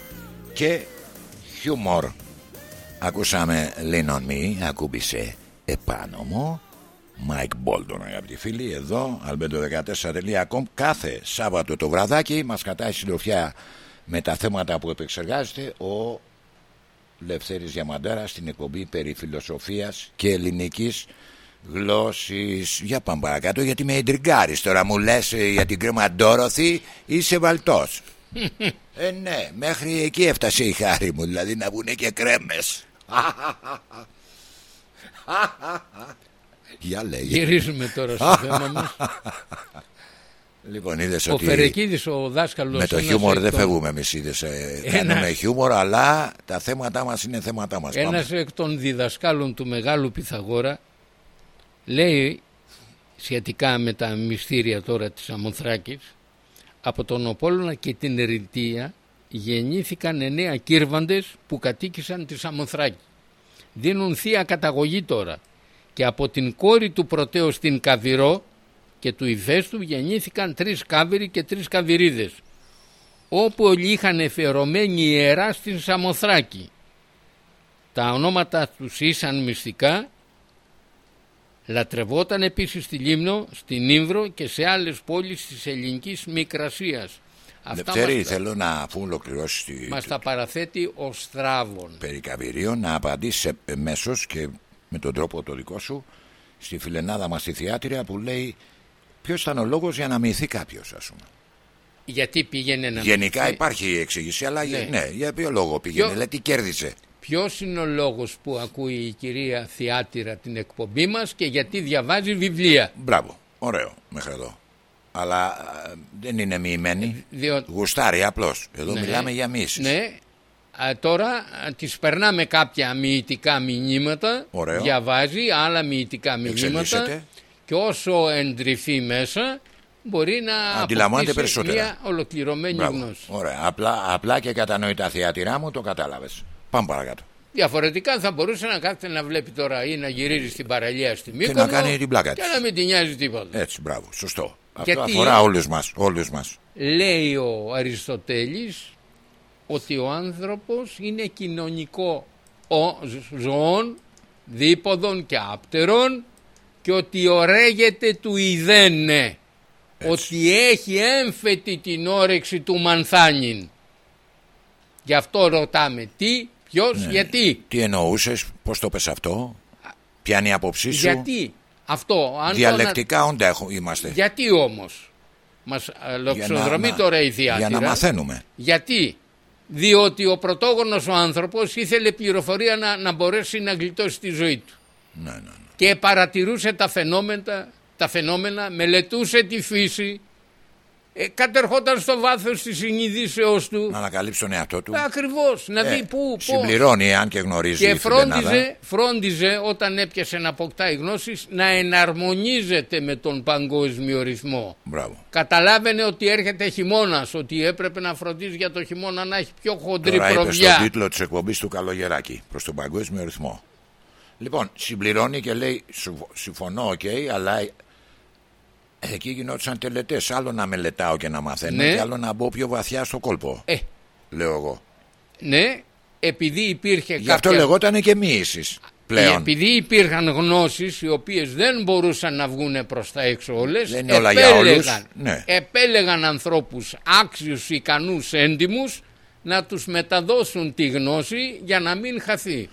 Και χιούμορ. Ακούσαμε Lean on Me Ακούμπησε επάνω μου Mike Bolton αγαπητοί φίλοι Εδώ albedo14.com Κάθε Σάββατο το βραδάκι Μας κατάει συντροφιά με τα θέματα που επεξεργάζεται Ο Λευθέρης Διαμαντέρα στην εκπομπή περί φιλοσοφίας και ελληνικής γλώσσης. Για πάμε παρακάτω γιατί με εντριγκάρεις τώρα μου λες ε, για την κρέμα Ντόροθι είσαι βαλτός. ε ναι, μέχρι εκεί έφτασε η χάρη μου, δηλαδή να βγουν και κρέμες. Για λέγε. Γυρίζουμε τώρα στο θέμα μας. Λοιπόν, είδες Ο ότι Φερεκίδης, ο δάσκαλος... με το ένας χιούμορ εκ δεν των- φεύγουμε εμείς είδες. ε, Ένας- Κάνουμε χιούμορ αλλά τα θέματα μας είναι θέματα μας. Πάμε. Ένας εκ των διδασκάλων του Μεγάλου Πυθαγόρα λέει σχετικά με τα μυστήρια τώρα της Αμονθράκης από τον Απόλλωνα και την Ερητία γεννήθηκαν εννέα κύρβαντες που κατοίκησαν τη Σαμοθράκη. Δίνουν θεία καταγωγή τώρα και από την κόρη του πρωτέως την Καβυρό και του Ιφέστου γεννήθηκαν τρεις κάβυροι και τρεις καβυρίδες όπου όλοι είχαν εφερωμένη ιερά στην Σαμοθράκη. Τα ονόματα τους ήσαν μυστικά Λατρευόταν επίσης στη Λίμνο, στην Ήμβρο και σε άλλες πόλεις της ελληνικής Μικρασίας. Αυτά Δευτέρη, μας, τα- θέλω να αφού ολοκληρώσει τη, μας τα παραθέτει ο Στράβων. περί Καβυρίων, να απαντήσει μέσως και με τον τρόπο το δικό σου στη φιλενάδα μας στη θεάτρια που λέει ποιος ήταν ο λόγος για να μυθεί κάποιος ας πούμε. Γιατί πήγαινε να Γενικά μυθεί. υπάρχει η εξήγηση αλλά Ναι. ναι. για ποιο λόγο πήγαινε, Ποιο- λέει τι κέρδισε. Ποιος είναι ο λόγος που ακούει η κυρία Θεάτηρα την εκπομπή μας και γιατί διαβάζει βιβλία. Μπράβο, ωραίο μέχρι εδώ. Αλλά α, δεν είναι μοιημένη. Διότι Γουστάρει απλώς. Εδώ Ναι. μιλάμε για μίσεις. Ναι. Α, τώρα α, τις περνάμε κάποια μυητικά μηνύματα. Ωραίο. Διαβάζει άλλα μυητικά μηνύματα. Εξελίσσεται. Και όσο εντρυφεί μέσα μπορεί να Αντιλαμβάνεται αποκτήσει περισσότερα. μια ολοκληρωμένη Μπράβο. γνώση. Ωραία. Απλά, απλά και κατανοητά θεατηρά μου το κατάλαβες. Πάμε παρακάτω. Διαφορετικά θα μπορούσε να κάθεται να βλέπει τώρα ή να γυρίζει στην παραλία στη Μύκονο να κάνει την πλάκα και της. να μην την νοιάζει τίποτα. Έτσι, μπράβο, σωστό. Αυτό Γιατί- αφορά όλους μας, όλους μας. Λέει ο Αριστοτέλης ότι ο άνθρωπος είναι κοινωνικό ο, ζωών, δίποδων και άπτερων και ότι ωραίγεται του ιδένε. Ότι έχει έμφετη την όρεξη του μανθάνιν. Γι' αυτό ρωτάμε τι, ποιος, Ναι. γιατί; Τι εννοούσες, πώς το πες αυτό, ποια είναι η άποψή σου; Γιατί; Αυτό. Αν το Διαλεκτικά όντα έχω- είμαστε. ανα- Γιατί όμως; Μας Για λοξοδρομεί να- τώρα η Για να διάτηρα. μαθαίνουμε. Γιατί; Διότι ο πρωτόγονος ο άνθρωπος ήθελε πληροφορία να, να μπορέσει να γλιτώσει τη ζωή του. Ναι, ναι, ναι. Και παρατηρούσε τα φαινόμενα, τα φαινόμενα μελετούσε τη φύση, ε, κατερχόταν στο βάθος της συνειδήσεώς του. Να ανακαλύψει τον εαυτό του. Ακριβώς, να Ε, δει πού, πώς. Συμπληρώνει, αν και γνωρίζει Και η φιλενάδα. φρόντιζε, φρόντιζε όταν έπιασε να αποκτάει γνώσεις να εναρμονίζεται με τον παγκόσμιο ρυθμό. Μπράβο. Καταλάβαινε ότι έρχεται χειμώνας, ότι έπρεπε να φροντίζει για το χειμώνα να έχει πιο χοντρή Τώρα είπες προβιά. στον τίτλο της εκπομπής του Καλογεράκη προς τον παγκόσμιο ρυθμό. Λοιπόν, συμπληρώνει και λέει «Συμφ- συμφωνώ, οκ, αλλά εκεί γινόντουσαν τελετές. Άλλο να μελετάω και να μαθαίνω Ναι. και άλλο να μπω πιο βαθιά στο κόλπο. Ε, Λέω εγώ. ναι, επειδή υπήρχε Γι' αυτό κάποια... λεγόταν και μύησις πλέον. Επειδή υπήρχαν γνώσεις οι οποίες δεν μπορούσαν να βγουν προς τα έξω όλες Δεν είναι όλα για όλους. επέλεγαν, Ναι. επέλεγαν ανθρώπους άξιους, ικανούς, έντιμους να τους μεταδώσουν τη γνώση για να μην χαθεί.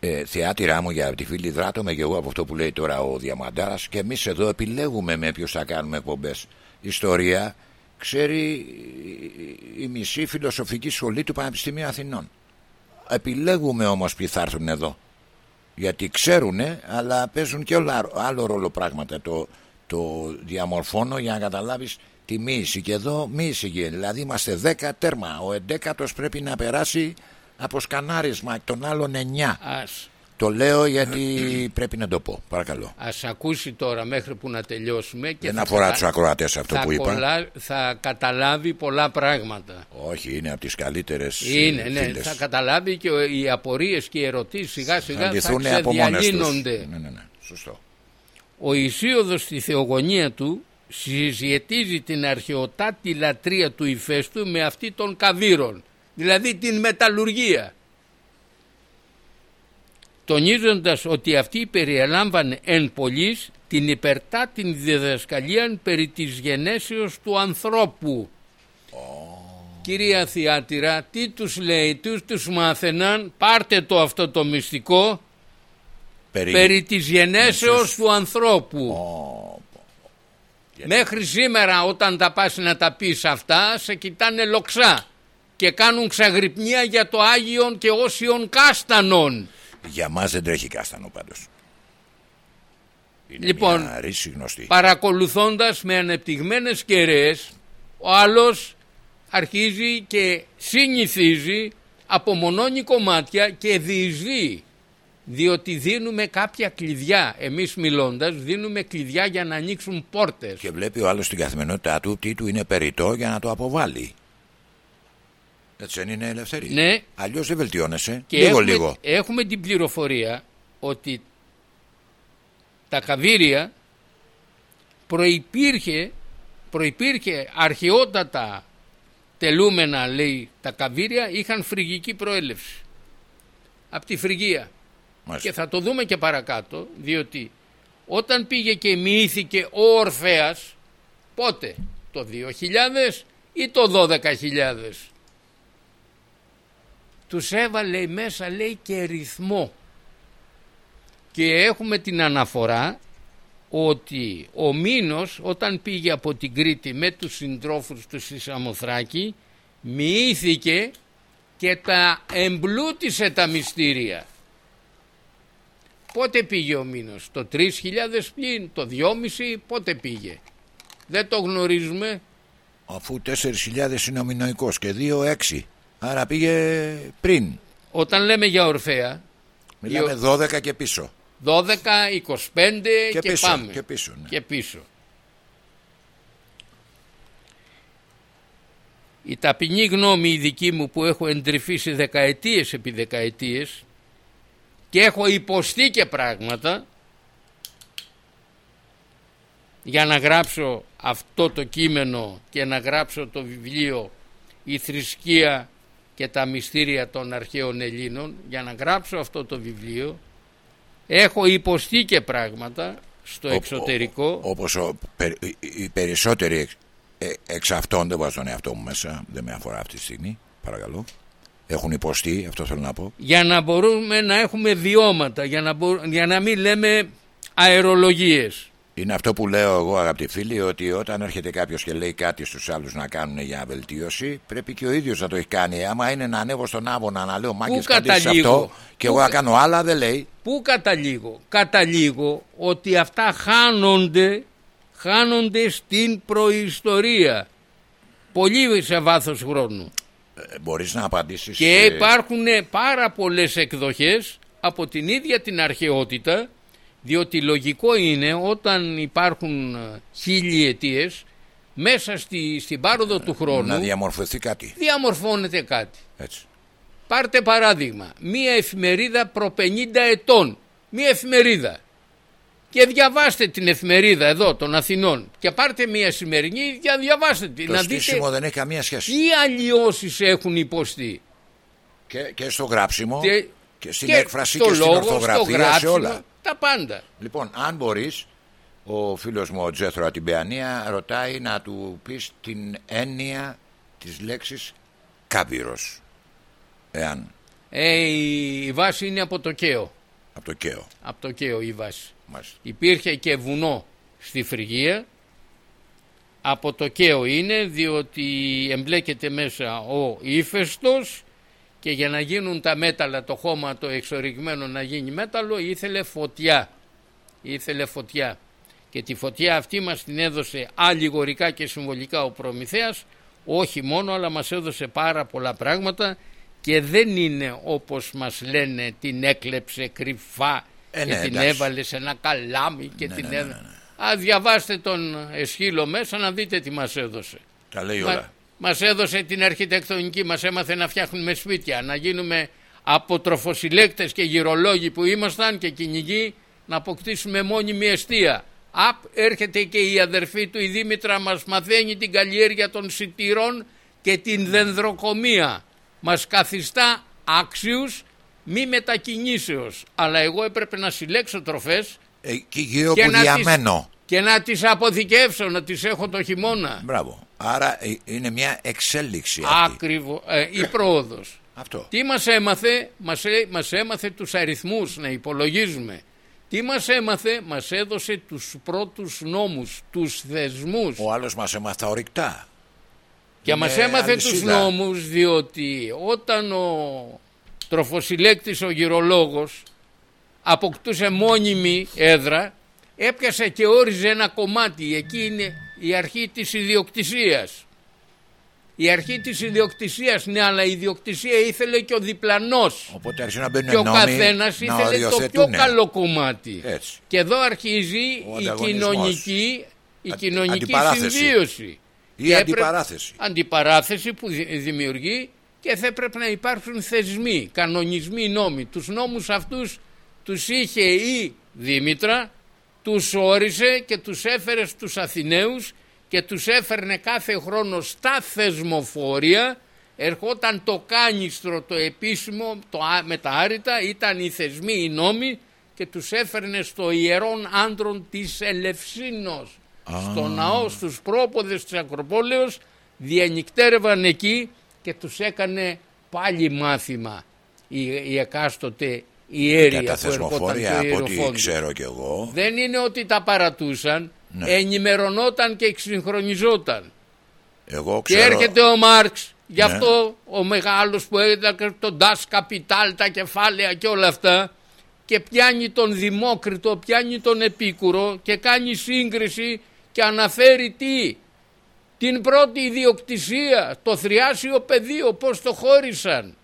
Ε, θεάτηρά μου για τη φίλη δράτομαι και εγώ από αυτό που λέει τώρα ο Διαμαντάρας. Και εμείς εδώ επιλέγουμε με ποιους θα κάνουμε εκπομπές. Ιστορία ξέρει η- η μισή φιλοσοφική σχολή του Πανεπιστημίου Αθηνών. Επιλέγουμε όμως ποιοι θα έρθουν εδώ. Γιατί ξέρουν αλλά παίζουν και όλα, άλλο ρόλο πράγματα. Το, το διαμορφώνω για να καταλάβεις τη μίση και εδώ μίση γίνεται. Δηλαδή είμαστε 10 τέρμα. Ο 11ος πρέπει να περάσει από σκανάρισμα εκ των άλλων 9 Ας, το λέω γιατί πρέπει να το πω παρακαλώ. Ας ακούσει τώρα μέχρι που να τελειώσουμε και δεν θα αφορά κατα- τους ακροατές αυτό θα, που είπα. κολλά- θα καταλάβει πολλά πράγματα. όχι είναι από τις καλύτερες Είναι, ε, ναι, φίλες. θα καταλάβει και οι απορίες και οι ερωτήσεις σιγά θα σιγά θα λυθούν από μόνες τους. ξεδιαλύνονται. ναι, ναι, ναι, σωστό. Ο Ισίωδος στη θεογονία του συζητίζει την αρχαιοτάτη λατρεία του ηφαίστου με αυτή των καβύρων, δηλαδή την μεταλλουργία. Τονίζοντας ότι αυτή περιελάμβανε εν πολλής την υπερτά την διδασκαλία περί της γενέσεως του ανθρώπου. Κυρία Θιάτυρα, τι τους λέει, τι τους μάθαιναν, πάρτε το αυτό το μυστικό Περί... περί της γενέσεως του ανθρώπου. Ω, Μέχρι σήμερα όταν τα πας να τα πεις αυτά σε κοιτάνε λοξά και κάνουν ξαγρυπνία για το Άγιον και Όσιον Κάστανον. Για μας δεν τρέχει κάστανο πάντως. Είναι Λοιπόν, μια ρίση γνωστή. Παρακολουθώντας με ανεπτυγμένες κεραίες ο άλλος αρχίζει και συνηθίζει απομονώνει κομμάτια και διεισδύει διότι δίνουμε κάποια κλειδιά εμείς μιλώντας δίνουμε κλειδιά για να ανοίξουν πόρτες Και βλέπει ο άλλος στην καθημερινότητά του τι του είναι περιττό για να το αποβάλει. Έτσι δεν είναι ελευθερία. Ναι. Αλλιώς δεν βελτιώνεσαι. και λίγο έχουμε, λίγο. έχουμε την πληροφορία ότι τα καβύρια προϋπήρχε, προϋπήρχε αρχαιότατα τελούμενα λέει τα καβύρια είχαν φρυγική προέλευση από τη Φρυγία Μάλιστα. και θα το δούμε και παρακάτω διότι όταν πήγε και μοιήθηκε ο Ορφέας πότε; Το 2000 ή το 12.000 τους έβαλε μέσα λέει και ρυθμό και έχουμε την αναφορά ότι ο Μήνος όταν πήγε από την Κρήτη με τους συντρόφους του στη Σαμοθράκη μοιήθηκε και τα εμπλούτησε τα μυστήρια. Πότε πήγε ο Μήνος, το 3.000 πλήν, το 2.500, πότε πήγε. Δεν το γνωρίζουμε, Αφού 4.000 είναι ο μηνοϊκός και 2 6. Άρα πήγε πριν. όταν λέμε για Ορφέα, Μιλάμε 12 και πίσω. 12, 25 και, Και πίσω, πάμε. και πίσω, ναι. Και πίσω. Η ταπεινή γνώμη η δική μου που έχω εντρυφήσει δεκαετίες επί δεκαετίες και έχω υποστεί και πράγματα για να γράψω αυτό το κείμενο και να γράψω το βιβλίο «Η θρησκεία και τα μυστήρια των αρχαίων Ελλήνων» για να γράψω αυτό το βιβλίο έχω υποστεί και πράγματα στο Ο- εξωτερικό ο- όπως ο, περι- οι- οι περισσότεροι εξ, ε, εξ αυτών δεν βάζω τον εαυτό μου μέσα. Δεν με αφορά αυτή τη στιγμή. Παρακαλώ. Έχουν υποστεί, αυτό θέλω να πω. για να μπορούμε να έχουμε βιώματα για να, μπο- για να μην λέμε αερολογίες Είναι αυτό που λέω εγώ αγαπητοί φίλοι ότι όταν έρχεται κάποιος και λέει κάτι στους άλλους να κάνουν για βελτίωση πρέπει και ο ίδιος να το έχει κάνει. Άμα είναι να ανέβω στον άβονα να λέω μάγκες κάντε εσείς καταλήγω; αυτό και Πού εγώ να κα- κάνω άλλα δεν λέει. Πού καταλήγω; Καταλήγω ότι αυτά χάνονται, χάνονται στην προϊστορία. Πολύ σε βάθος χρόνου. Ε, μπορείς να απαντήσεις. Και ε, υπάρχουν πάρα πολλές εκδοχές από την ίδια την αρχαιότητα διότι λογικό είναι όταν υπάρχουν ε, χίλιοι αιτίες μέσα στη, στην πάροδο του χρόνου να διαμορφωθεί κάτι. διαμορφώνεται κάτι. Έτσι. Πάρτε παράδειγμα, μία εφημερίδα προ 50 ετών, μία εφημερίδα. Και διαβάστε την εφημερίδα εδώ των Αθηνών και πάρτε μία σημερινή και διαβάστε την. Το να στήσιμο δείτε δεν έχει καμία σχέση. τι αλλοιώσεις έχουν υποστεί. Και, και στο γράψιμο Και- και στην και έκφραση στο και στην λόγο, στο ορθογραφία σε γράψιμο, όλα. Τα πάντα. Λοιπόν, αν μπορείς, ο φίλος μου ο Τζέθρο από την Παιανία ρωτάει να του πεις την έννοια της λέξης κάμπυρος. Εάν, Ε, η, η βάση είναι από το Καίο. από το ΚΕΟ. Από το Καίο η βάση. Μάλιστα. Υπήρχε και βουνό στη Φρυγία. Από το Καίο είναι διότι εμπλέκεται μέσα ο ύφεστος και για να γίνουν τα μέταλλα, το χώμα το εξορυγμένο να γίνει μέταλλο ήθελε φωτιά. Ήθελε φωτιά. Και τη φωτιά αυτή μας την έδωσε αλληγορικά και συμβολικά ο Προμηθέας όχι μόνο αλλά μας έδωσε πάρα πολλά πράγματα και δεν είναι όπως μας λένε την έκλεψε κρυφά Ε, και ναι, την εντάξει. έβαλε σε ένα καλάμι και Ναι, την ναι, ναι, έδωσε. Α, διαβάστε τον Εσχύλο μέσα να δείτε τι μας έδωσε. Τα λέει Μα, όλα. Μας έδωσε την αρχιτεκτονική, μας έμαθε να φτιάχνουμε σπίτια, να γίνουμε από τροφοσυλλέκτες και γυρολόγοι που ήμασταν και κυνηγοί να αποκτήσουμε μόνιμη αιστεία. Απ, έρχεται και η αδερφή του η Δήμητρα μας μαθαίνει την καλλιέργεια των σιτήρων και την δενδροκομεία. Μας καθιστά άξιους μη μετακινήσεως. Αλλά εγώ έπρεπε να συλλέξω τροφές Εκεί γύρω Και που να τις- διαμένω. Και να τις αποθηκεύσω, να τις έχω το χειμώνα. Μπράβο. Άρα ε, είναι μια εξέλιξη αυτή. Άκριβο, ε, η πρόοδος. Αυτό. Τι μας έμαθε, μας, έ- μας έμαθε τους αριθμούς να υπολογίζουμε. Τι μας έμαθε, μας έδωσε τους πρώτους νόμους, τους θεσμούς. Ο άλλος μας έμαθε τα ορυκτά. Και Είναι μας έμαθε τους αλυσίδα. νόμους διότι όταν ο τροφοσυλλέκτης ο γυρολόγος αποκτούσε μόνιμη έδρα έπιασε και όριζε ένα κομμάτι. Εκεί είναι η αρχή της ιδιοκτησίας. Η αρχή της ιδιοκτησίας, ναι, αλλά η ιδιοκτησία ήθελε και ο διπλανός. Οπότε άρχισαν να μπαίνουν Και ο νόμοι καθένας να ήθελε το πιο οριοθετούνε. καλό κομμάτι. Έτσι. Και εδώ αρχίζει Ο η ανταγωνισμός. κοινωνική, η Αν- κοινωνική αντιπαράθεση. συμβίωση. Ή Και έπρεπε- αντιπαράθεση. Αντιπαράθεση που δη- δημιουργεί και θα έπρεπε να υπάρξουν θεσμοί, κανονισμοί, νόμοι. Τους νόμους αυτούς τους είχε η Δήμητρα, τους όρισε και τους έφερε στους Αθηναίους και τους έφερνε κάθε χρόνο στα θεσμοφόρια ερχόταν το κάνιστρο το επίσημο το, α- με τα άρρητα ήταν οι θεσμοί οι νόμοι και τους έφερνε στο ιερόν άντρων της Ελευσίνος. Στο ναό στους πρόποδες της Ακροπόλεως διανυκτέρευαν εκεί και τους έκανε πάλι μάθημα η, η εκάστοτε ιέρια Για τα που ερχόταν θεσμοφόρια το από ό,τι ιεροφόντιο. ξέρω κι εγώ. Δεν είναι ότι τα παρατούσαν, Ναι. ενημερωνόταν και εξυγχρονιζόταν. Εγώ Και ξέρω. έρχεται ο Μάρξ, γι' Ναι. αυτό ο μεγάλος που έδωσε τον Das Kapital, τα κεφάλαια και όλα αυτά και πιάνει τον Δημόκριτο, πιάνει τον Επίκουρο και κάνει σύγκριση και αναφέρει τι, την πρώτη ιδιοκτησία, το θριάσιο πεδίο, πώς το χώρισαν.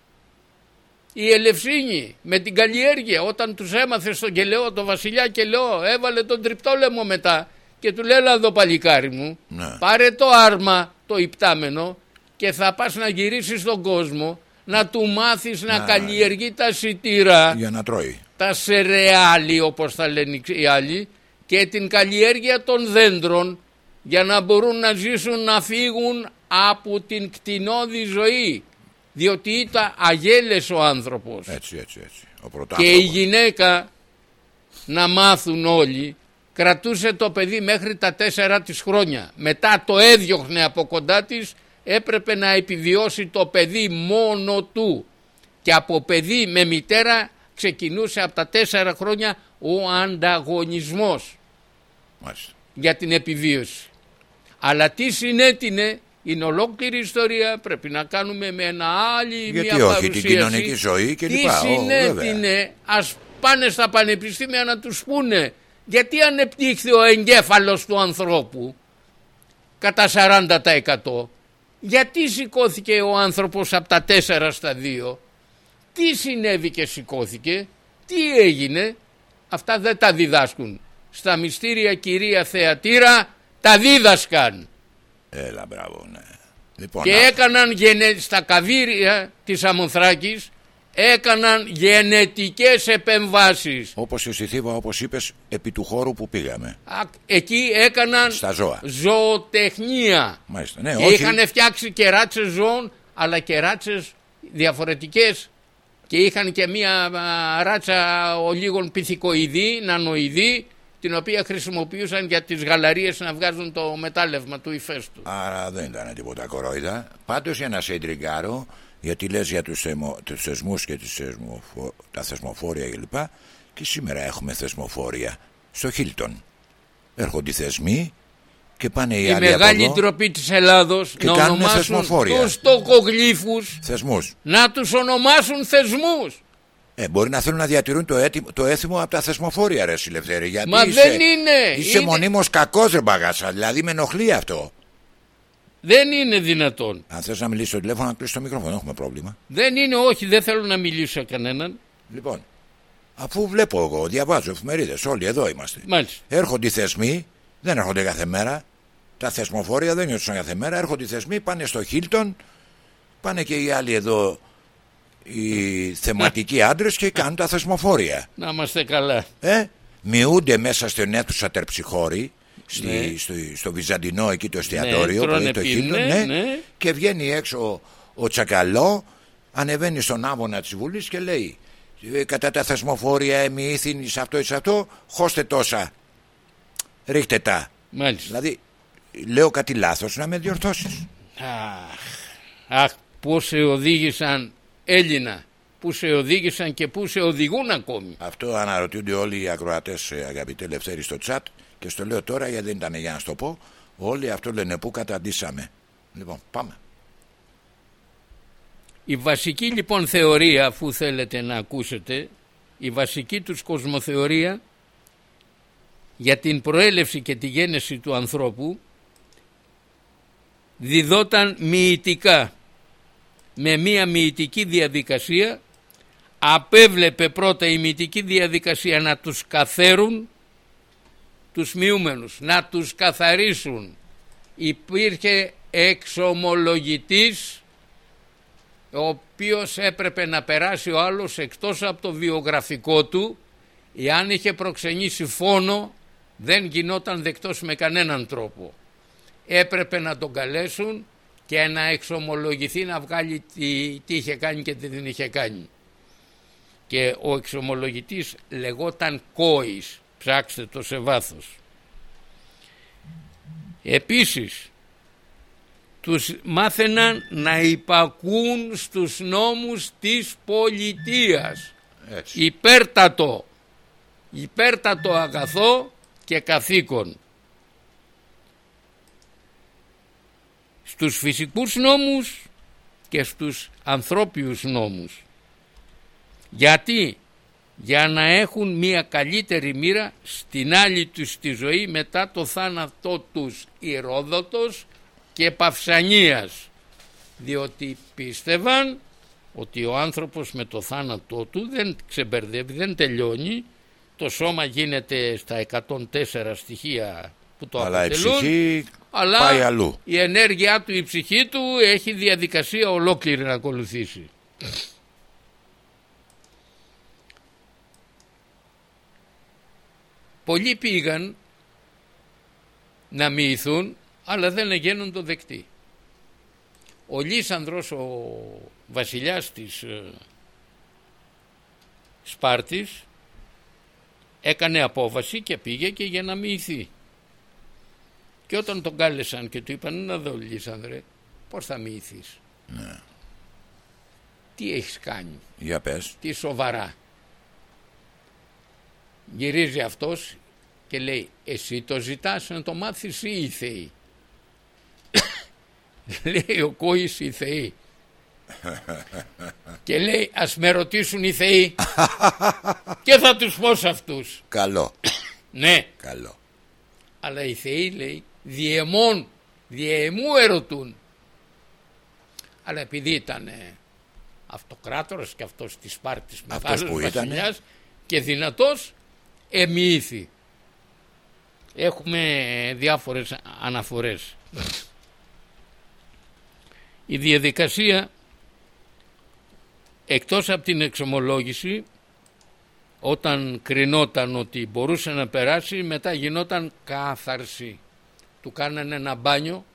Η Ελευσίνη με την καλλιέργεια όταν τους έμαθε στον Κελαιό, τον βασιλιά Κελαιό, έβαλε τον τριπτόλεμο μετά και του λέει «Έλα εδώ παλικάρι μου, Ναι. πάρε το άρμα το υπτάμενο και θα πας να γυρίσεις στον κόσμο να του μάθεις να, Να- καλλιεργεί τα σιτήρα, Για να τρώει. τα σερεάλη όπως τα λένε οι άλλοι και την καλλιέργεια των δέντρων για να μπορούν να ζήσουν να φύγουν από την κτηνώδη ζωή διότι ήταν αγέλες ο άνθρωπος Έτσι, έτσι, έτσι. Ο και η πρωτάνθρωπος. γυναίκα να μάθουν όλοι κρατούσε το παιδί μέχρι τα τέσσερα της χρόνια μετά το έδιωχνε από κοντά της έπρεπε να επιβιώσει το παιδί μόνο του και από παιδί με μητέρα ξεκινούσε από τα τέσσερα χρόνια ο ανταγωνισμός Μάλιστα. για την επιβίωση. Αλλά τι συνέτεινε; Είναι ολόκληρη ιστορία, πρέπει να κάνουμε με ένα άλλη Γιατί μια όχι, την παρουσίαση. κοινωνική ζωή και Τι λοιπά. Ω, συνέτεινε, ας πάνε στα πανεπιστήμια να τους πούνε γιατί ανεπτύχθη ο εγκέφαλος του ανθρώπου κατά 40%. Γιατί σηκώθηκε ο άνθρωπος από τα 4 στα 2. Τι συνέβη και σηκώθηκε. Τι έγινε. Αυτά δεν τα διδάσκουν. Στα μυστήρια κυρία θεατήρα τα δίδασκαν. Έλα, μπράβο, ναι. Λοιπόν, Και να- έκαναν γενε... στα καβύρια της Αμονθράκης έκαναν γενετικές επεμβάσεις. όπως στη Θήβα, όπως είπες, επί του χώρου που πήγαμε. Α, Εκεί έκαναν Στα ζώα. ζωοτεχνία. Μάλιστα, ναι, και όχι. είχαν φτιάξει και ράτσες ζώων αλλά και ράτσες διαφορετικές και είχαν και μία α, ράτσα ολίγων πυθικοειδή, νανοειδή την οποία χρησιμοποιούσαν για τις γαλαρίες να βγάζουν το μετάλλευμα του ηφαίστου. Άρα δεν ήταν τίποτα κορόιδα. Πάντως για να σε εντριγκάρω, γιατί λες για τους, θεμο, τους θεσμούς και τις θεσμοφο, τα θεσμοφόρια κλπ. Και σήμερα έχουμε θεσμοφόρια στο Χίλτον. Έρχονται οι θεσμοί και πάνε οι Η άλλοι μεγάλη από εδώ. ντροπή της Ελλάδος Και να κάνουν ονομάσουν θεσμοφόρια. τους τοκογλύφους Θεσμούς. να τους ονομάσουν θεσμούς. Ε, μπορεί να θέλουν να διατηρούν το, έτι, το έθιμο από τα θεσμοφόρια, ρε Συλλευθέρη. Γιατί Μα είσαι, δεν είναι. Είσαι Είναι- μονίμως κακός, ρε μπαγάσα. Δηλαδή με ενοχλεί αυτό. Δεν είναι δυνατόν. Αν θες να μιλήσεις στο τηλέφωνο, να κλείσεις το μικρόφωνο. Δεν έχουμε πρόβλημα. Δεν είναι όχι, δεν θέλω να μιλήσω σε κανέναν. Λοιπόν, αφού βλέπω εγώ, διαβάζω εφημερίδες, όλοι εδώ είμαστε. Μάλιστα. Έρχονται οι θεσμοί, δεν έρχονται κάθε μέρα. Τα θεσμοφόρια δεν έρχονται κάθε μέρα. Έρχονται οι θεσμοί, πάνε στο Χίλτον, πάνε και οι άλλοι εδώ, οι θεματικοί άντρες και κάνουν τα θεσμοφόρια. Να είμαστε καλά. Ε, μειούνται μέσα στην αίθουσα τερψιχώρη στη, Ναι. στο, στο Βυζαντινό εκεί το εστιατόριο τρώνε, πρωί το πίνουν, χείλο, ναι, ναι. και βγαίνει έξω ο Τσακαλό ανεβαίνει στον άβονα της Βουλής και λέει «Ε, κατά τα θεσμοφόρια εμοιήθην σε αυτό ή σε αυτό χώστε τόσα ρίχτε τα Μάλιστα. δηλαδή λέω κάτι λάθος να με διορθώσεις Αχ, αχ, πώς σε οδήγησαν Έλληνα, που σε οδήγησαν και που σε οδηγούν ακόμη. Αυτό αναρωτιούνται όλοι οι ακροατές ε, αγαπητέ Λευτέρη στο chat. Και στο λέω τώρα γιατί δεν ήταν για να σου το πω όλοι αυτό λένε που καταντήσαμε λοιπόν πάμε. Η βασική λοιπόν θεωρία, αφού θέλετε να ακούσετε, η βασική τους κοσμοθεωρία για την προέλευση και τη γένεση του ανθρώπου διδόταν μυητικά με μία μυητική διαδικασία απέβλεπε πρώτα η μυητική διαδικασία να τους καθαίρουν τους μειούμενους, να τους καθαρίσουν. Υπήρχε εξομολογητής ο οποίος έπρεπε να περάσει ο άλλος εκτός από το βιογραφικό του εάν είχε προξενήσει φόνο δεν γινόταν δεκτός με κανέναν τρόπο έπρεπε να τον καλέσουν και να εξομολογηθεί να βγάλει τι, τι είχε κάνει και τι δεν είχε κάνει. Και ο εξομολογητής λεγόταν Κόης. Ψάξτε το σε βάθος. Επίσης τους μάθαιναν να υπακούν στους νόμους της πολιτείας. Έτσι. Υπέρτατο. Υπέρτατο αγαθό και καθήκον στους φυσικούς νόμους και στους ανθρώπιους νόμους. Γιατί; Για να έχουν μια καλύτερη μοίρα στην άλλη τους τη ζωή μετά το θάνατό τους Ηρόδοτος και Παυσανίας. Διότι πίστευαν ότι ο άνθρωπος με το θάνατό του δεν ξεμπερδεύει, δεν τελειώνει. Το σώμα γίνεται στα 104 στοιχεία που το αλλά η αποτελούν. ψυχή αλλά πάει αλλού η ενέργειά του, η ψυχή του έχει διαδικασία ολόκληρη να ακολουθήσει. Πολλοί πήγαν να μοιηθούν αλλά δεν εγένουν το δεκτή. Ο Λύσανδρος, ο βασιλιάς της ε, Σπάρτης έκανε απόβαση και πήγε και για να μοιηθεί. Και όταν τον κάλεσαν και του είπαν να δω Λύσανδρε πώς θα μοιηθείς. Τι έχεις κάνει, για πες τι σοβαρά. Γυρίζει αυτός και λέει εσύ το ζητάς να το μάθεις ή οι θεοί; λέει ο Κόης οι θεοί. και λέει ας με ρωτήσουν οι θεοί και θα τους πω σε αυτούς. καλό Ναι. καλό Αλλά οι θεοί λέει διαιμών, διαιμού ερωτούν. Αλλά επειδή ήταν ε, αυτοκράτορας και αυτός της Σπάρτης μεγάλος που ήτανε. βασιλιάς και δυνατός εμοιήθη. Έχουμε ε, διάφορες αναφορές. Η διαδικασία εκτός από την εξομολόγηση όταν κρινόταν ότι μπορούσε να περάσει μετά γινόταν κάθαρση του κάνανε ένα μπάνιο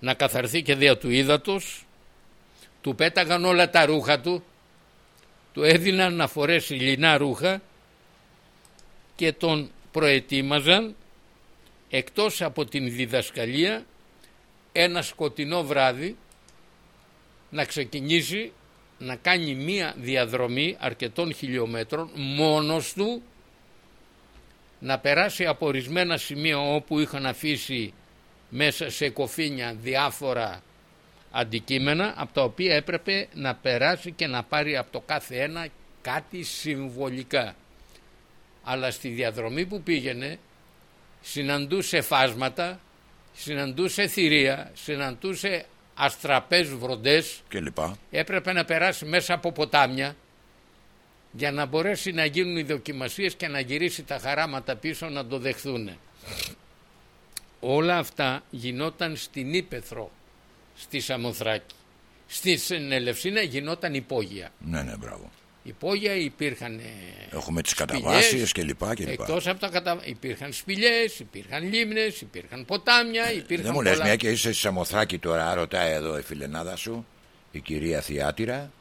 να καθαρθεί και δια του ύδατος του πέταγαν όλα τα ρούχα του του έδιναν να φορέσει λινά ρούχα και τον προετοίμαζαν εκτός από την διδασκαλία ένα σκοτεινό βράδυ να ξεκινήσει να κάνει μία διαδρομή αρκετών χιλιόμετρων μόνος του να περάσει από ορισμένα σημεία όπου είχαν αφήσει μέσα σε κοφίνια διάφορα αντικείμενα από τα οποία έπρεπε να περάσει και να πάρει από το κάθε ένα κάτι συμβολικά. Αλλά στη διαδρομή που πήγαινε συναντούσε φάσματα, συναντούσε θηρία, συναντούσε αστραπές βροντές και λοιπά έπρεπε να περάσει μέσα από ποτάμια για να μπορέσει να γίνουν οι δοκιμασίες και να γυρίσει τα χαράματα πίσω να το δεχθούν. Όλα αυτά γινόταν στην Ήπεθρο, στη Σαμοθράκη. Στη Συνελευσίνα γινόταν υπόγεια. ναι ναι μπράβο υπόγεια, υπήρχαν ε, Έχουμε τις σπηλιές, καταβάσεις και λοιπά και λοιπά. Εκτός από τα κατα... υπήρχαν σπηλιές, υπήρχαν λίμνες, υπήρχαν ποτάμια, υπήρχαν Ε, Δεν μου λες πολλά... μια και είσαι στη Σαμοθράκη τώρα ρωτάει εδώ η φιλενάδα σου η κυρία Θιάτυρα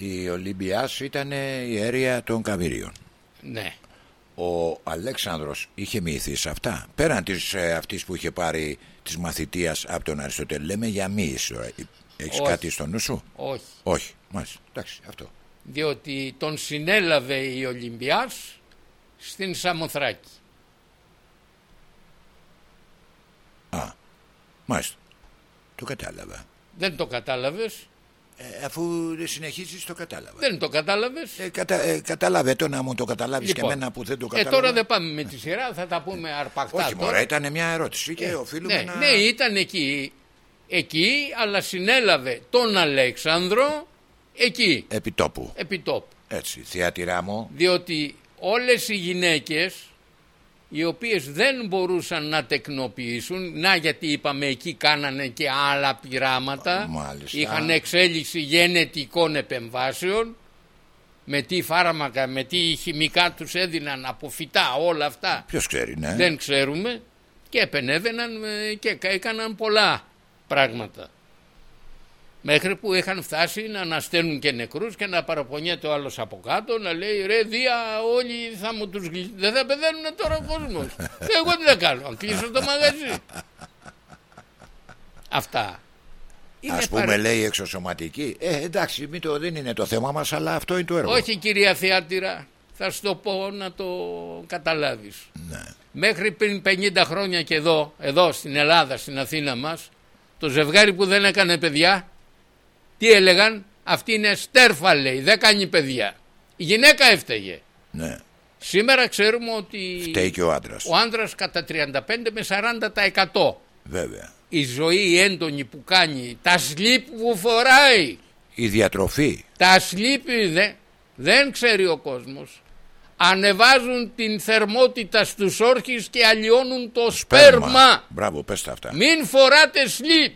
η Ολυμπιάς ήταν η αίρια των Καβίριων Ναι, ο Αλέξανδρος είχε μύθει σε αυτά πέραν της ε, αυτής που είχε πάρει της μαθητείας από τον Αριστοτέλη λέμε για μύθι τώρα έχεις Όχι. κάτι στο νου σου; Όχι. όχι μάλιστα εντάξει αυτό Διότι τον συνέλαβε η Ολυμπιάς στην Σαμοθράκη. α μάλιστα το κατάλαβα Δεν το κατάλαβες; Ε, αφού συνεχίζεις το κατάλαβα Δεν το κατάλαβες. ε, κατα, ε, κατάλαβε το να μου το καταλάβεις και εμένα που δεν το ε, κατάλαβα τώρα δεν πάμε με τη σειρά, θα τα πούμε αρπακτά. όχι τώρα. μωρέ ήταν μια ερώτηση και οφείλουμε ναι, να ναι, ήταν εκεί, εκεί, αλλά συνέλαβε τον Αλέξανδρο εκεί, επιτόπου επί τόπου. έτσι θεατηρά μου Διότι όλες οι γυναίκες οι οποίες δεν μπορούσαν να τεκνοποιήσουν, να γιατί είπαμε εκεί κάνανε και άλλα πειράματα, Μάλιστα. είχαν εξέλιξη γενετικών επεμβάσεων, με τι φάρμακα, με τι χημικά τους έδιναν από φυτά όλα αυτά. Ποιος ξέρει ναι. Δεν ξέρουμε. Και επενέβαιναν ε, και έκαναν πολλά πράγματα. Μέχρι που είχαν φτάσει να αναστέλνουν και νεκρούς και να παραπονιέται ο άλλος από κάτω να λέει ρε Δία όλοι θα μου τους γλυ... δεν θα πεθαίνουν τώρα ο κόσμος. Και εγώ τι θα κάνω, να κλείσω το μαγαζί. Αυτά. Είναι Ας πούμε παρα- λέει εξωσωματική Ε εντάξει μην το, δεν είναι το θέμα μας Αλλά αυτό είναι το έργο Όχι κυρία Θεάτηρα, θα σου το πω να το καταλάβεις. ναι. Μέχρι πριν 50 χρόνια και εδώ, εδώ στην Ελλάδα, στην Αθήνα μας, το ζευγάρι που δεν έκανε παιδιά, τι έλεγαν, αυτή είναι στέρφα λέει, δεν κάνει παιδιά. Η γυναίκα έφταιγε. ναι Σήμερα ξέρουμε ότι Φταίει και ο άντρας ο άντρας κατά 35 με 40%. Βέβαια Η ζωή έντονη που κάνει, τα σλίπ που φοράει, Η διατροφή τα σλίπ δεν, δεν ξέρει ο κόσμος. Ανεβάζουν την θερμότητα στους όρχες και αλλοιώνουν το σπέρμα. Μπράβο πες τα αυτά Μην φοράτε σλίπ.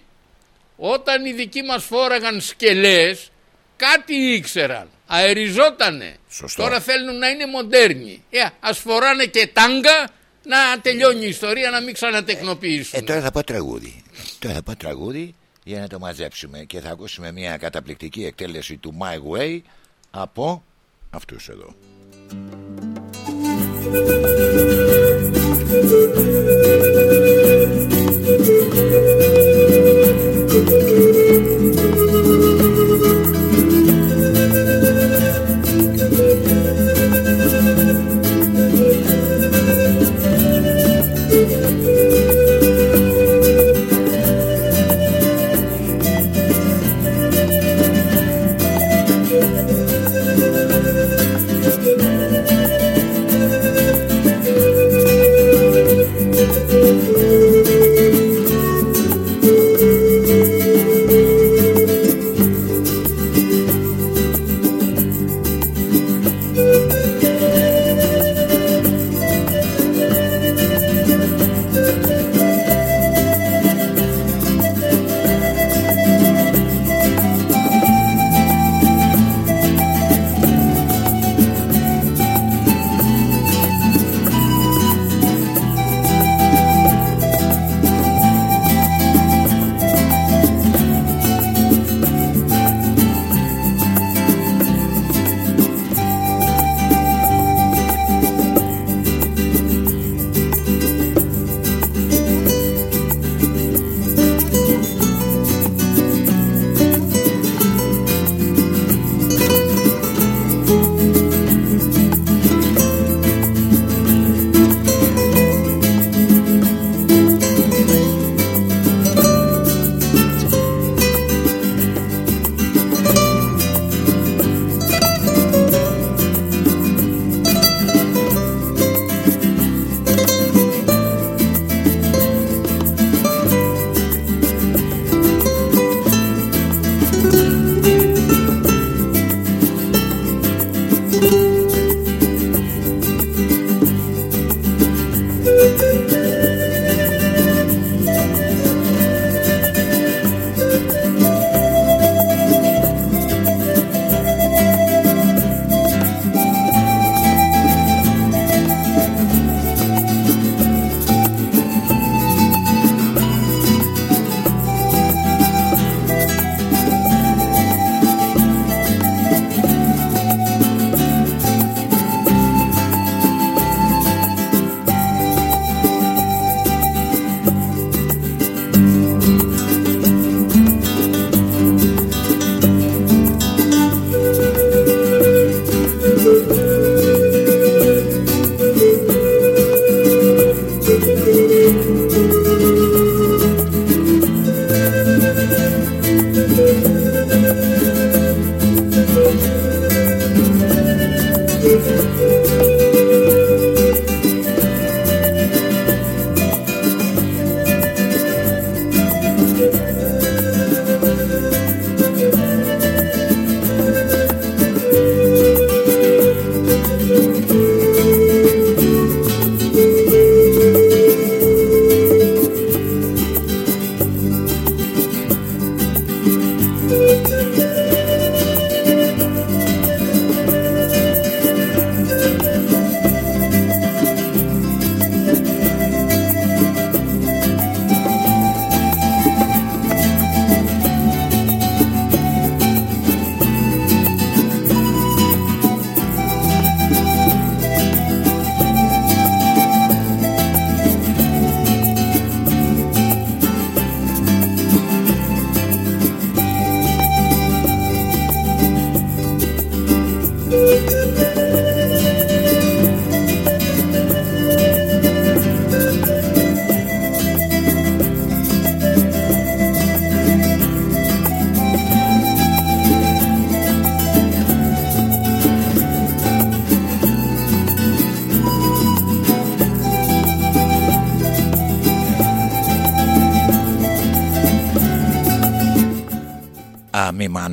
Όταν οι δικοί μας φόραγαν σκελές, κάτι ήξεραν. Αεριζότανε. Σωστό. Τώρα θέλουν να είναι μοντέρνοι. Ε, ας φοράνε και τάγκα να τελειώνει η ιστορία να μην ξανατεχνοποιήσουν. Ε τώρα θα πω τραγούδι Τώρα θα πω τραγούδι για να το μαζέψουμε Και θα ακούσουμε μια καταπληκτική εκτέλεση του My Way Από αυτούς εδώ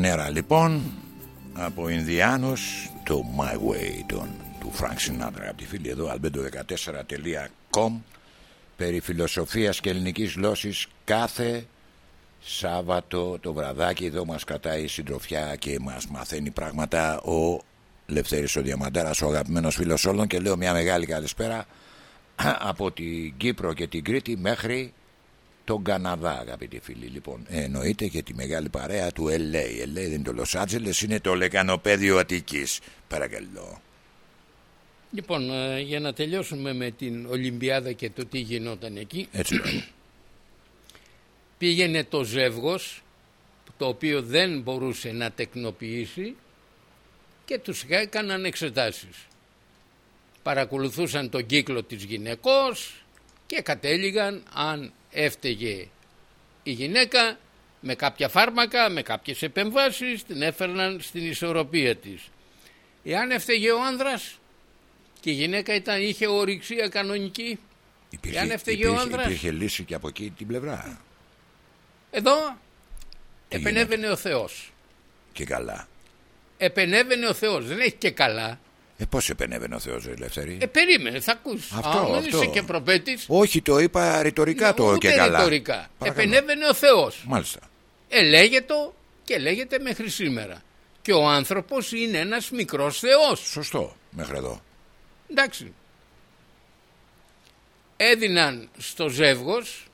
Mi Manera λοιπόν από Ινδιάνους το My Way τον, του Frank Sinatra από τη φίλη εδώ albedo14.com περί φιλοσοφίας και ελληνικής γλώσσης κάθε Σάββατο το βραδάκι. Εδώ μας κρατάει η συντροφιά και μας μαθαίνει πράγματα ο Λευθέρης ο Διαμαντάρας ο αγαπημένος φίλος όλων. Και λέω μια μεγάλη καλησπέρα από την Κύπρο και την Κρήτη μέχρι τον Καναδά αγαπητοί φίλοι λοιπόν ε, εννοείται και τη μεγάλη παρέα του LA LA δεν είναι το Los Angeles είναι το λεκανοπέδιο Αττικής παρακαλώ Λοιπόν, ε, για να τελειώσουμε με την Ολυμπιάδα και το τι γινόταν εκεί. έτσι λέει. Πήγαινε το ζεύγος, το οποίο δεν μπορούσε να τεκνοποιήσει και τους έκαναν εξετάσεις. Παρακολουθούσαν τον κύκλο της γυναικός και κατέληγαν αν έφταιγε η γυναίκα με κάποια φάρμακα, με κάποιες επεμβάσεις την έφερναν στην ισορροπία της. Εάν έφταιγε ο άνδρας και η γυναίκα ήταν, είχε ορυξία κανονική, Εάν έφταιγε ο άνδρας. υπήρχε λύση και από εκεί την πλευρά εδώ Τι επενέβαινε ο Θεός. και καλά Επενέβαινε ο Θεός, δεν έχει και καλά. Ε, πώς επενέβαινε ο Θεός ρε Ελεύθερη Ε, περίμενε, θα ακούσεις. Αυτό, Α, δεν αυτό. είσαι και προπέτης. όχι το είπα ρητορικά το Ούτε και καλά ρητορικά. Παρακαλώ. Επενέβαινε ο Θεός. μάλιστα Ελέγεται και λέγεται μέχρι σήμερα. Και ο άνθρωπος είναι ένας μικρός Θεός. σωστό μέχρι εδώ Εντάξει. Έδιναν στο ζεύγος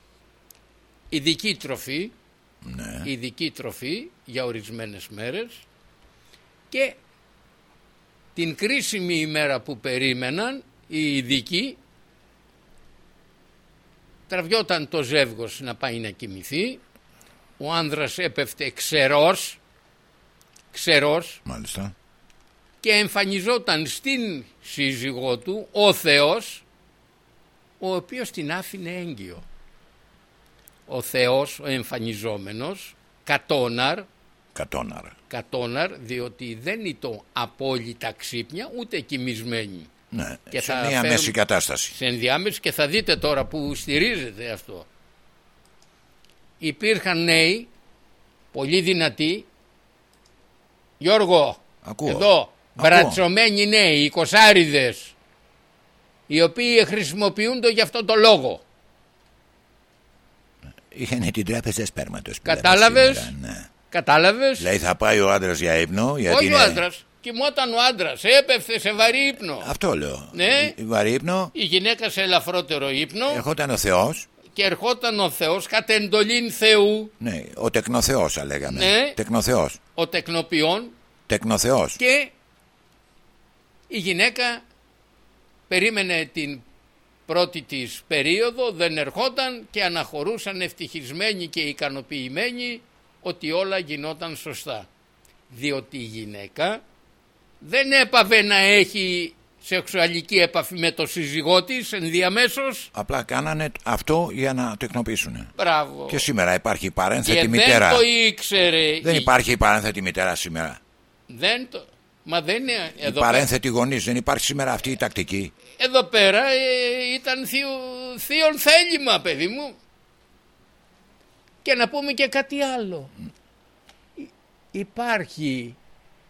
ειδική τροφή, ναι. ειδική τροφή για ορισμένες μέρες και την κρίσιμη ημέρα που περίμεναν οι ειδικοί τραβιόταν το ζεύγος να πάει να κοιμηθεί ο άνδρας έπεφτε ξερός ξερός μάλιστα και εμφανιζόταν στην σύζυγό του ο Θεός ο οποίος την άφηνε έγκυο. Ο Θεός, ο εμφανιζόμενος, κατόναρ, κατόναρα κατόναρ διότι δεν ήταν απόλυτα ξύπνια ούτε κοιμισμένη. ναι. Και σε θα μια φέρουν- μέση κατάσταση Σε ενδιάμεση και θα δείτε τώρα που στηρίζεται αυτό. Υπήρχαν νέοι, πολύ δυνατοί, Γιώργο, Ακούω. εδώ, μπρατσωμένοι νέοι, οι κοσάριδες, οι οποίοι χρησιμοποιούνται για αυτό το λόγο. Είχαν την τράπεζα σπέρματος που λέμε Κατάλαβες; σήμερα, ναι. Κατάλαβες; Δηλαδή θα πάει ο άντρας για ύπνο γιατί Όχι είναι... ο άντρας, κοιμόταν ο άντρας, έπεφτε σε βαρύ ύπνο. Αυτό λέω. Ναι. Βαρύ ύπνο. Η γυναίκα σε ελαφρότερο ύπνο. Ερχόταν ο Θεός. Και ερχόταν ο Θεός κατ' εντολήν Θεού, ναι, Ο τεκνοθεός θα λέγαμε. Ναι. Τεκνοθεός. Ο τεκνοποιών. Τεκνοθεός. Και η γυναίκα περίμενε την πρώτη της περίοδο, δεν ερχόταν και αναχωρούσαν ευτυχισμένοι και ικανοποιημένοι ότι όλα γινόταν σωστά. Διότι η γυναίκα δεν έπαβε να έχει σεξουαλική έπαφη με το σύζυγό της ενδιαμέσως. Απλά κάνανε αυτό για να τεκνοποιήσουν Μπράβο. Και σήμερα υπάρχει παρένθετη και μητέρα δεν το ήξερε. Δεν η- υπάρχει παρένθετη μητέρα σήμερα Δεν το... Μα δεν είναι Η εδώ πέρα. παρένθετη γονείς δεν υπάρχει σήμερα αυτή η τακτική Εδώ πέρα ε, ήταν θείο, θείον θέλημα παιδί μου. Και να πούμε και κάτι άλλο. Υ- Υπάρχει,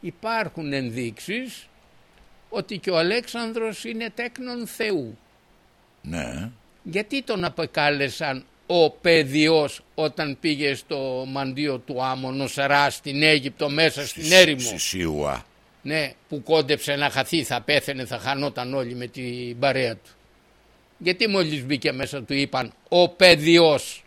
υπάρχουν ενδείξεις ότι και ο Αλέξανδρος είναι τέκνον Θεού. Ναι Γιατί τον αποκάλεσαν ο παιδιος όταν πήγε στο μαντίο του Άμμονος Ρά στην Αίγυπτο μέσα στην έρημο; Στη Σιούα Ναι, που κόντεψε να χαθεί, θα πέθαινε, θα χανόταν όλοι με την παρέα του. Γιατί μόλις μπήκε μέσα του είπαν ο παιδιος.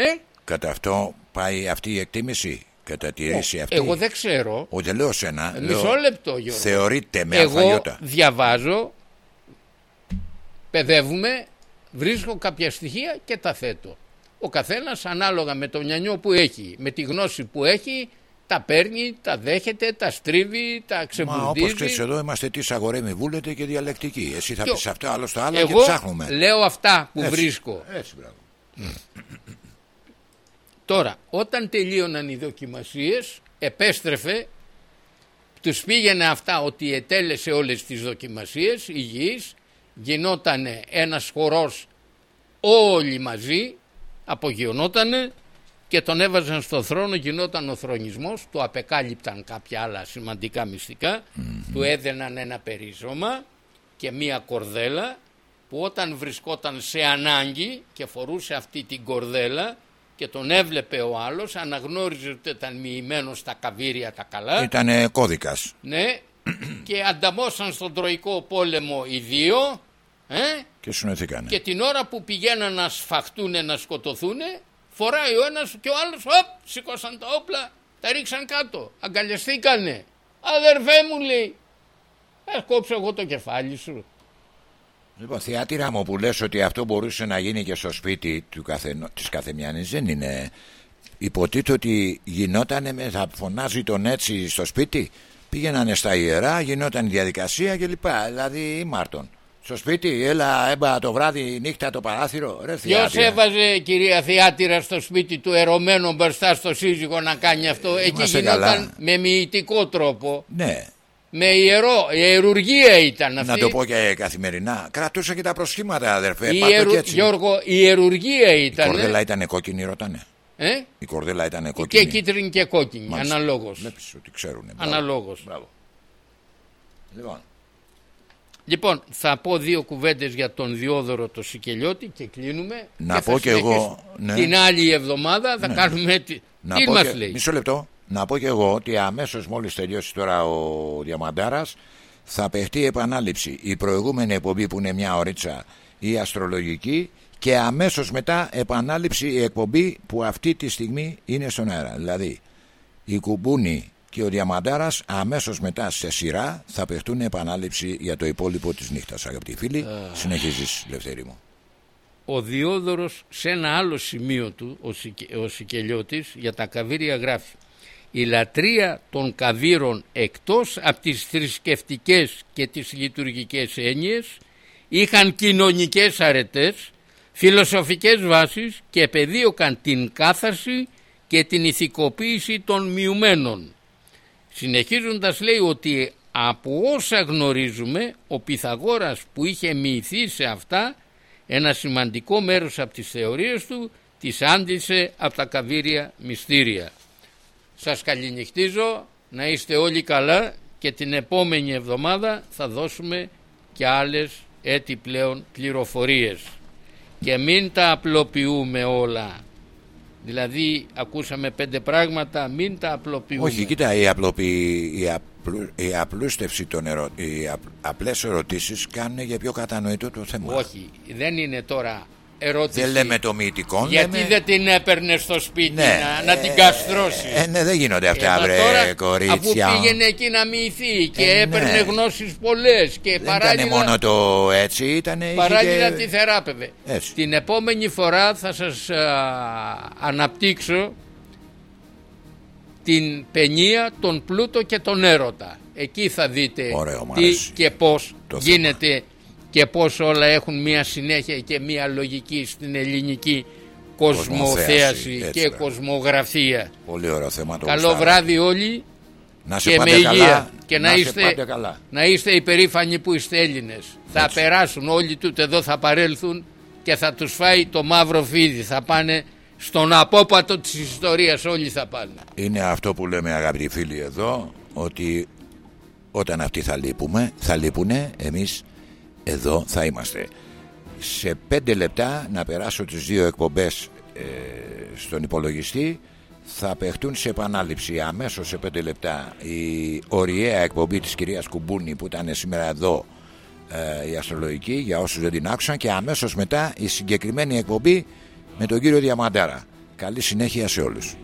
Ε, Κατά αυτό πάει αυτή η εκτίμηση Κατά τη ρίση αυτή εγώ δεν ξέρω. Ο, δεν λέω σένα Ε, λέω, Μισό λεπτό Γιώργο. Θεωρείται με εγώ αλφαγιώτα διαβάζω, παιδεύουμε, βρίσκω κάποια στοιχεία και τα θέτω. Ο καθένας ανάλογα με το νιανιό που έχει, με τη γνώση που έχει, τα παίρνει, τα δέχεται, τα στρίβει, τα Μα ξεμπουρδίζει. όπως ξέρεις εδώ είμαστε τι αγορέμι βούλετε και διαλεκτική Εσύ θα Ποιο; πεις αυτό άλλο στο άλλο και Εγώ ψάχνουμε λέω αυτά που Έτσι. βρίσκω. Έτσι μπράβο Τώρα, όταν τελείωναν οι δοκιμασίες, επέστρεφε, τους πήγαινε αυτά ότι ετέλεσε όλες τις δοκιμασίες, υγιής, γινότανε ένας χορός όλοι μαζί, απογειωνότανε και τον έβαζαν στο θρόνο, γινόταν ο θρονισμός, του απεκάλυπταν κάποια άλλα σημαντικά μυστικά, του έδαιναν ένα περίζωμα και μία κορδέλα που όταν βρισκόταν σε ανάγκη και φορούσε αυτή την κορδέλα και τον έβλεπε ο άλλος, αναγνώριζε ότι ήταν μοιημένος στα καβύρια τα καλά. Ήταν κώδικας. Ναι, και ανταμώσαν στον Τροϊκό πόλεμο οι δύο ε, Και συνοηθήκανε. και την ώρα που πηγαίναν να σφαχτούν να σκοτωθούν φοράει ο ένας και ο άλλος οπ, σήκωσαν τα όπλα τα ρίξαν κάτω αγκαλιαστήκανε αδερφέ μου λέει θα κόψω εγώ το κεφάλι σου Λοιπόν, θεάτηρα μου που λες ότι αυτό μπορούσε να γίνει και στο σπίτι του καθενο... της καθεμιανής δεν είναι. Υποτίθεται ότι γινότανε με, θα φωνάζει τον έτσι στο σπίτι. Πήγαινανε στα ιερά, γινόταν η διαδικασία κλπ. Δηλαδή Μάρτον. Στο σπίτι, έλα, έμπα το βράδυ, νύχτα το παράθυρο. Ρε Ποιος θεάτηρα. έβαζε κυρία Θεάτηρα στο σπίτι του ερωμένο μπροστά στο σύζυγο να κάνει αυτό; Εκεί Είμαστε γινόταν καλά. με μυητικό τρόπο. Ναι, Με ιερό, ιερουργία ήταν αυτή. να το πω και καθημερινά. Κρατούσα και τα προσχήματα, αδερφέ. Η Πάρ' το ιερου- και έτσι. Γιώργο, η ιερουργία Η ήταν. κορδέλα ήταν κόκκινη, ρωτάνε. Ε; Η κορδέλα ήταν Και κόκκινη. κίτρινη και κόκκινη, Μάλιστα. αναλόγως. Βλέπεις ότι ξέρουν. Αναλόγως. Μπράβο. Λοιπόν, Λοιπόν, θα πω δύο κουβέντες για τον Διόδωρο το Σικελιώτη και κλείνουμε. Να θα πω και εγώ, συνεχίσουμε. ναι. Την άλλη εβδομάδα θα κάνουμε έτσι. να Τι πω μας και- λέει; Μισό λεπτό. Να πω και εγώ ότι αμέσως μόλις τελειώσει τώρα ο Διαμαντάρας θα παιχτεί επανάληψη. Η προηγούμενη εκπομπή που είναι μια ωρίτσα η αστρολογική και αμέσως μετά επανάληψη η εκπομπή που αυτή τη στιγμή είναι στον αέρα. Δηλαδή η Κουμπούνη και ο Διαμαντάρας αμέσως μετά σε σειρά θα παιχτούν επανάληψη για το υπόλοιπο της νύχτας αγαπητοί φίλοι. Συνεχίζεις Λευτέρη μου. Ο Διόδωρος σε ένα άλλο σημείο του, ο, Σικε, ο Σικελιώτης, για τα καβύρια γράφει «Η λατρεία των καβύρων εκτός από τις θρησκευτικές και τις λειτουργικές έννοιες είχαν κοινωνικές αρετές, φιλοσοφικές βάσεις και επεδίωκαν την κάθαρση και την ηθικοποίηση των μειουμένων. Συνεχίζοντας λέει ότι από όσα γνωρίζουμε ο Πυθαγόρας που είχε μοιηθεί σε αυτά ένα σημαντικό μέρος από τις θεωρίες του τις άντλησε από τα καβύρια μυστήρια. Σας καληνυχτίζω να είστε όλοι καλά και την επόμενη εβδομάδα θα δώσουμε και άλλες έτσι πλέον πληροφορίες. Και μην τα απλοποιούμε όλα. Δηλαδή ακούσαμε πέντε πράγματα μην τα απλοποιούμε. Όχι, κοίτα, η, απλοποιη, η, απλου, η απλούστευση των ερω, οι απ, απλές ερωτήσεις κάνουν για πιο κατανοητό το θέμα. όχι δεν είναι τώρα ερώτηση Δεν λέμε το μυητικό, γιατί λέμε... δεν την έπαιρνε στο σπίτι Ναι, να, να την καστρώσεις; Ε, ναι, δεν γίνονται αυτά, Ε, μα βρε τώρα, κορίτσια. Αφού πήγαινε εκεί να μοιηθεί και Ε, έπαιρνε ναι. γνώσεις πολλές και Δεν παράλληλα, ήταν μόνο το έτσι, ήταν παράλληλα τη θεράπευε. Έτσι. Την επόμενη φορά θα σας α, αναπτύξω την παινία, τον πλούτο και τον έρωτα. Εκεί θα δείτε Ωραίο, μ' τι αρέσει και πώς το γίνεται και πώς όλα έχουν μία συνέχεια και μία λογική στην ελληνική κοσμοθέαση Κοσμοθέαση, έτσι, και μπράβο. κοσμογραφία. Πολύ ωραίο θέμα το Καλό γουστάρω. βράδυ όλοι Να σε και με πάτε υγεία καλά. και να, σε είστε, πάτε καλά. να είστε υπερήφανοι που είστε Έλληνες. Θα περάσουν όλοι τούτε εδώ θα παρέλθουν και θα τους φάει το μαύρο φίδι. Θα πάνε στον απόπατο της ιστορίας όλοι θα πάνε. Είναι αυτό που λέμε αγαπητοί φίλοι εδώ ότι όταν αυτοί θα λείπουμε, θα λείπουνε, εμείς εδώ θα είμαστε. Σε πέντε λεπτά να περάσω τις δύο εκπομπές ε, στον υπολογιστή θα παιχτούν σε επανάληψη αμέσως σε πέντε λεπτά η ωριαία εκπομπή της κυρίας Κουμπούνη που ήταν σήμερα εδώ ε, η αστρολογική για όσους δεν την άκουσαν και αμέσως μετά η συγκεκριμένη εκπομπή με τον κύριο Διαμαντάρα. Καλή συνέχεια σε όλους.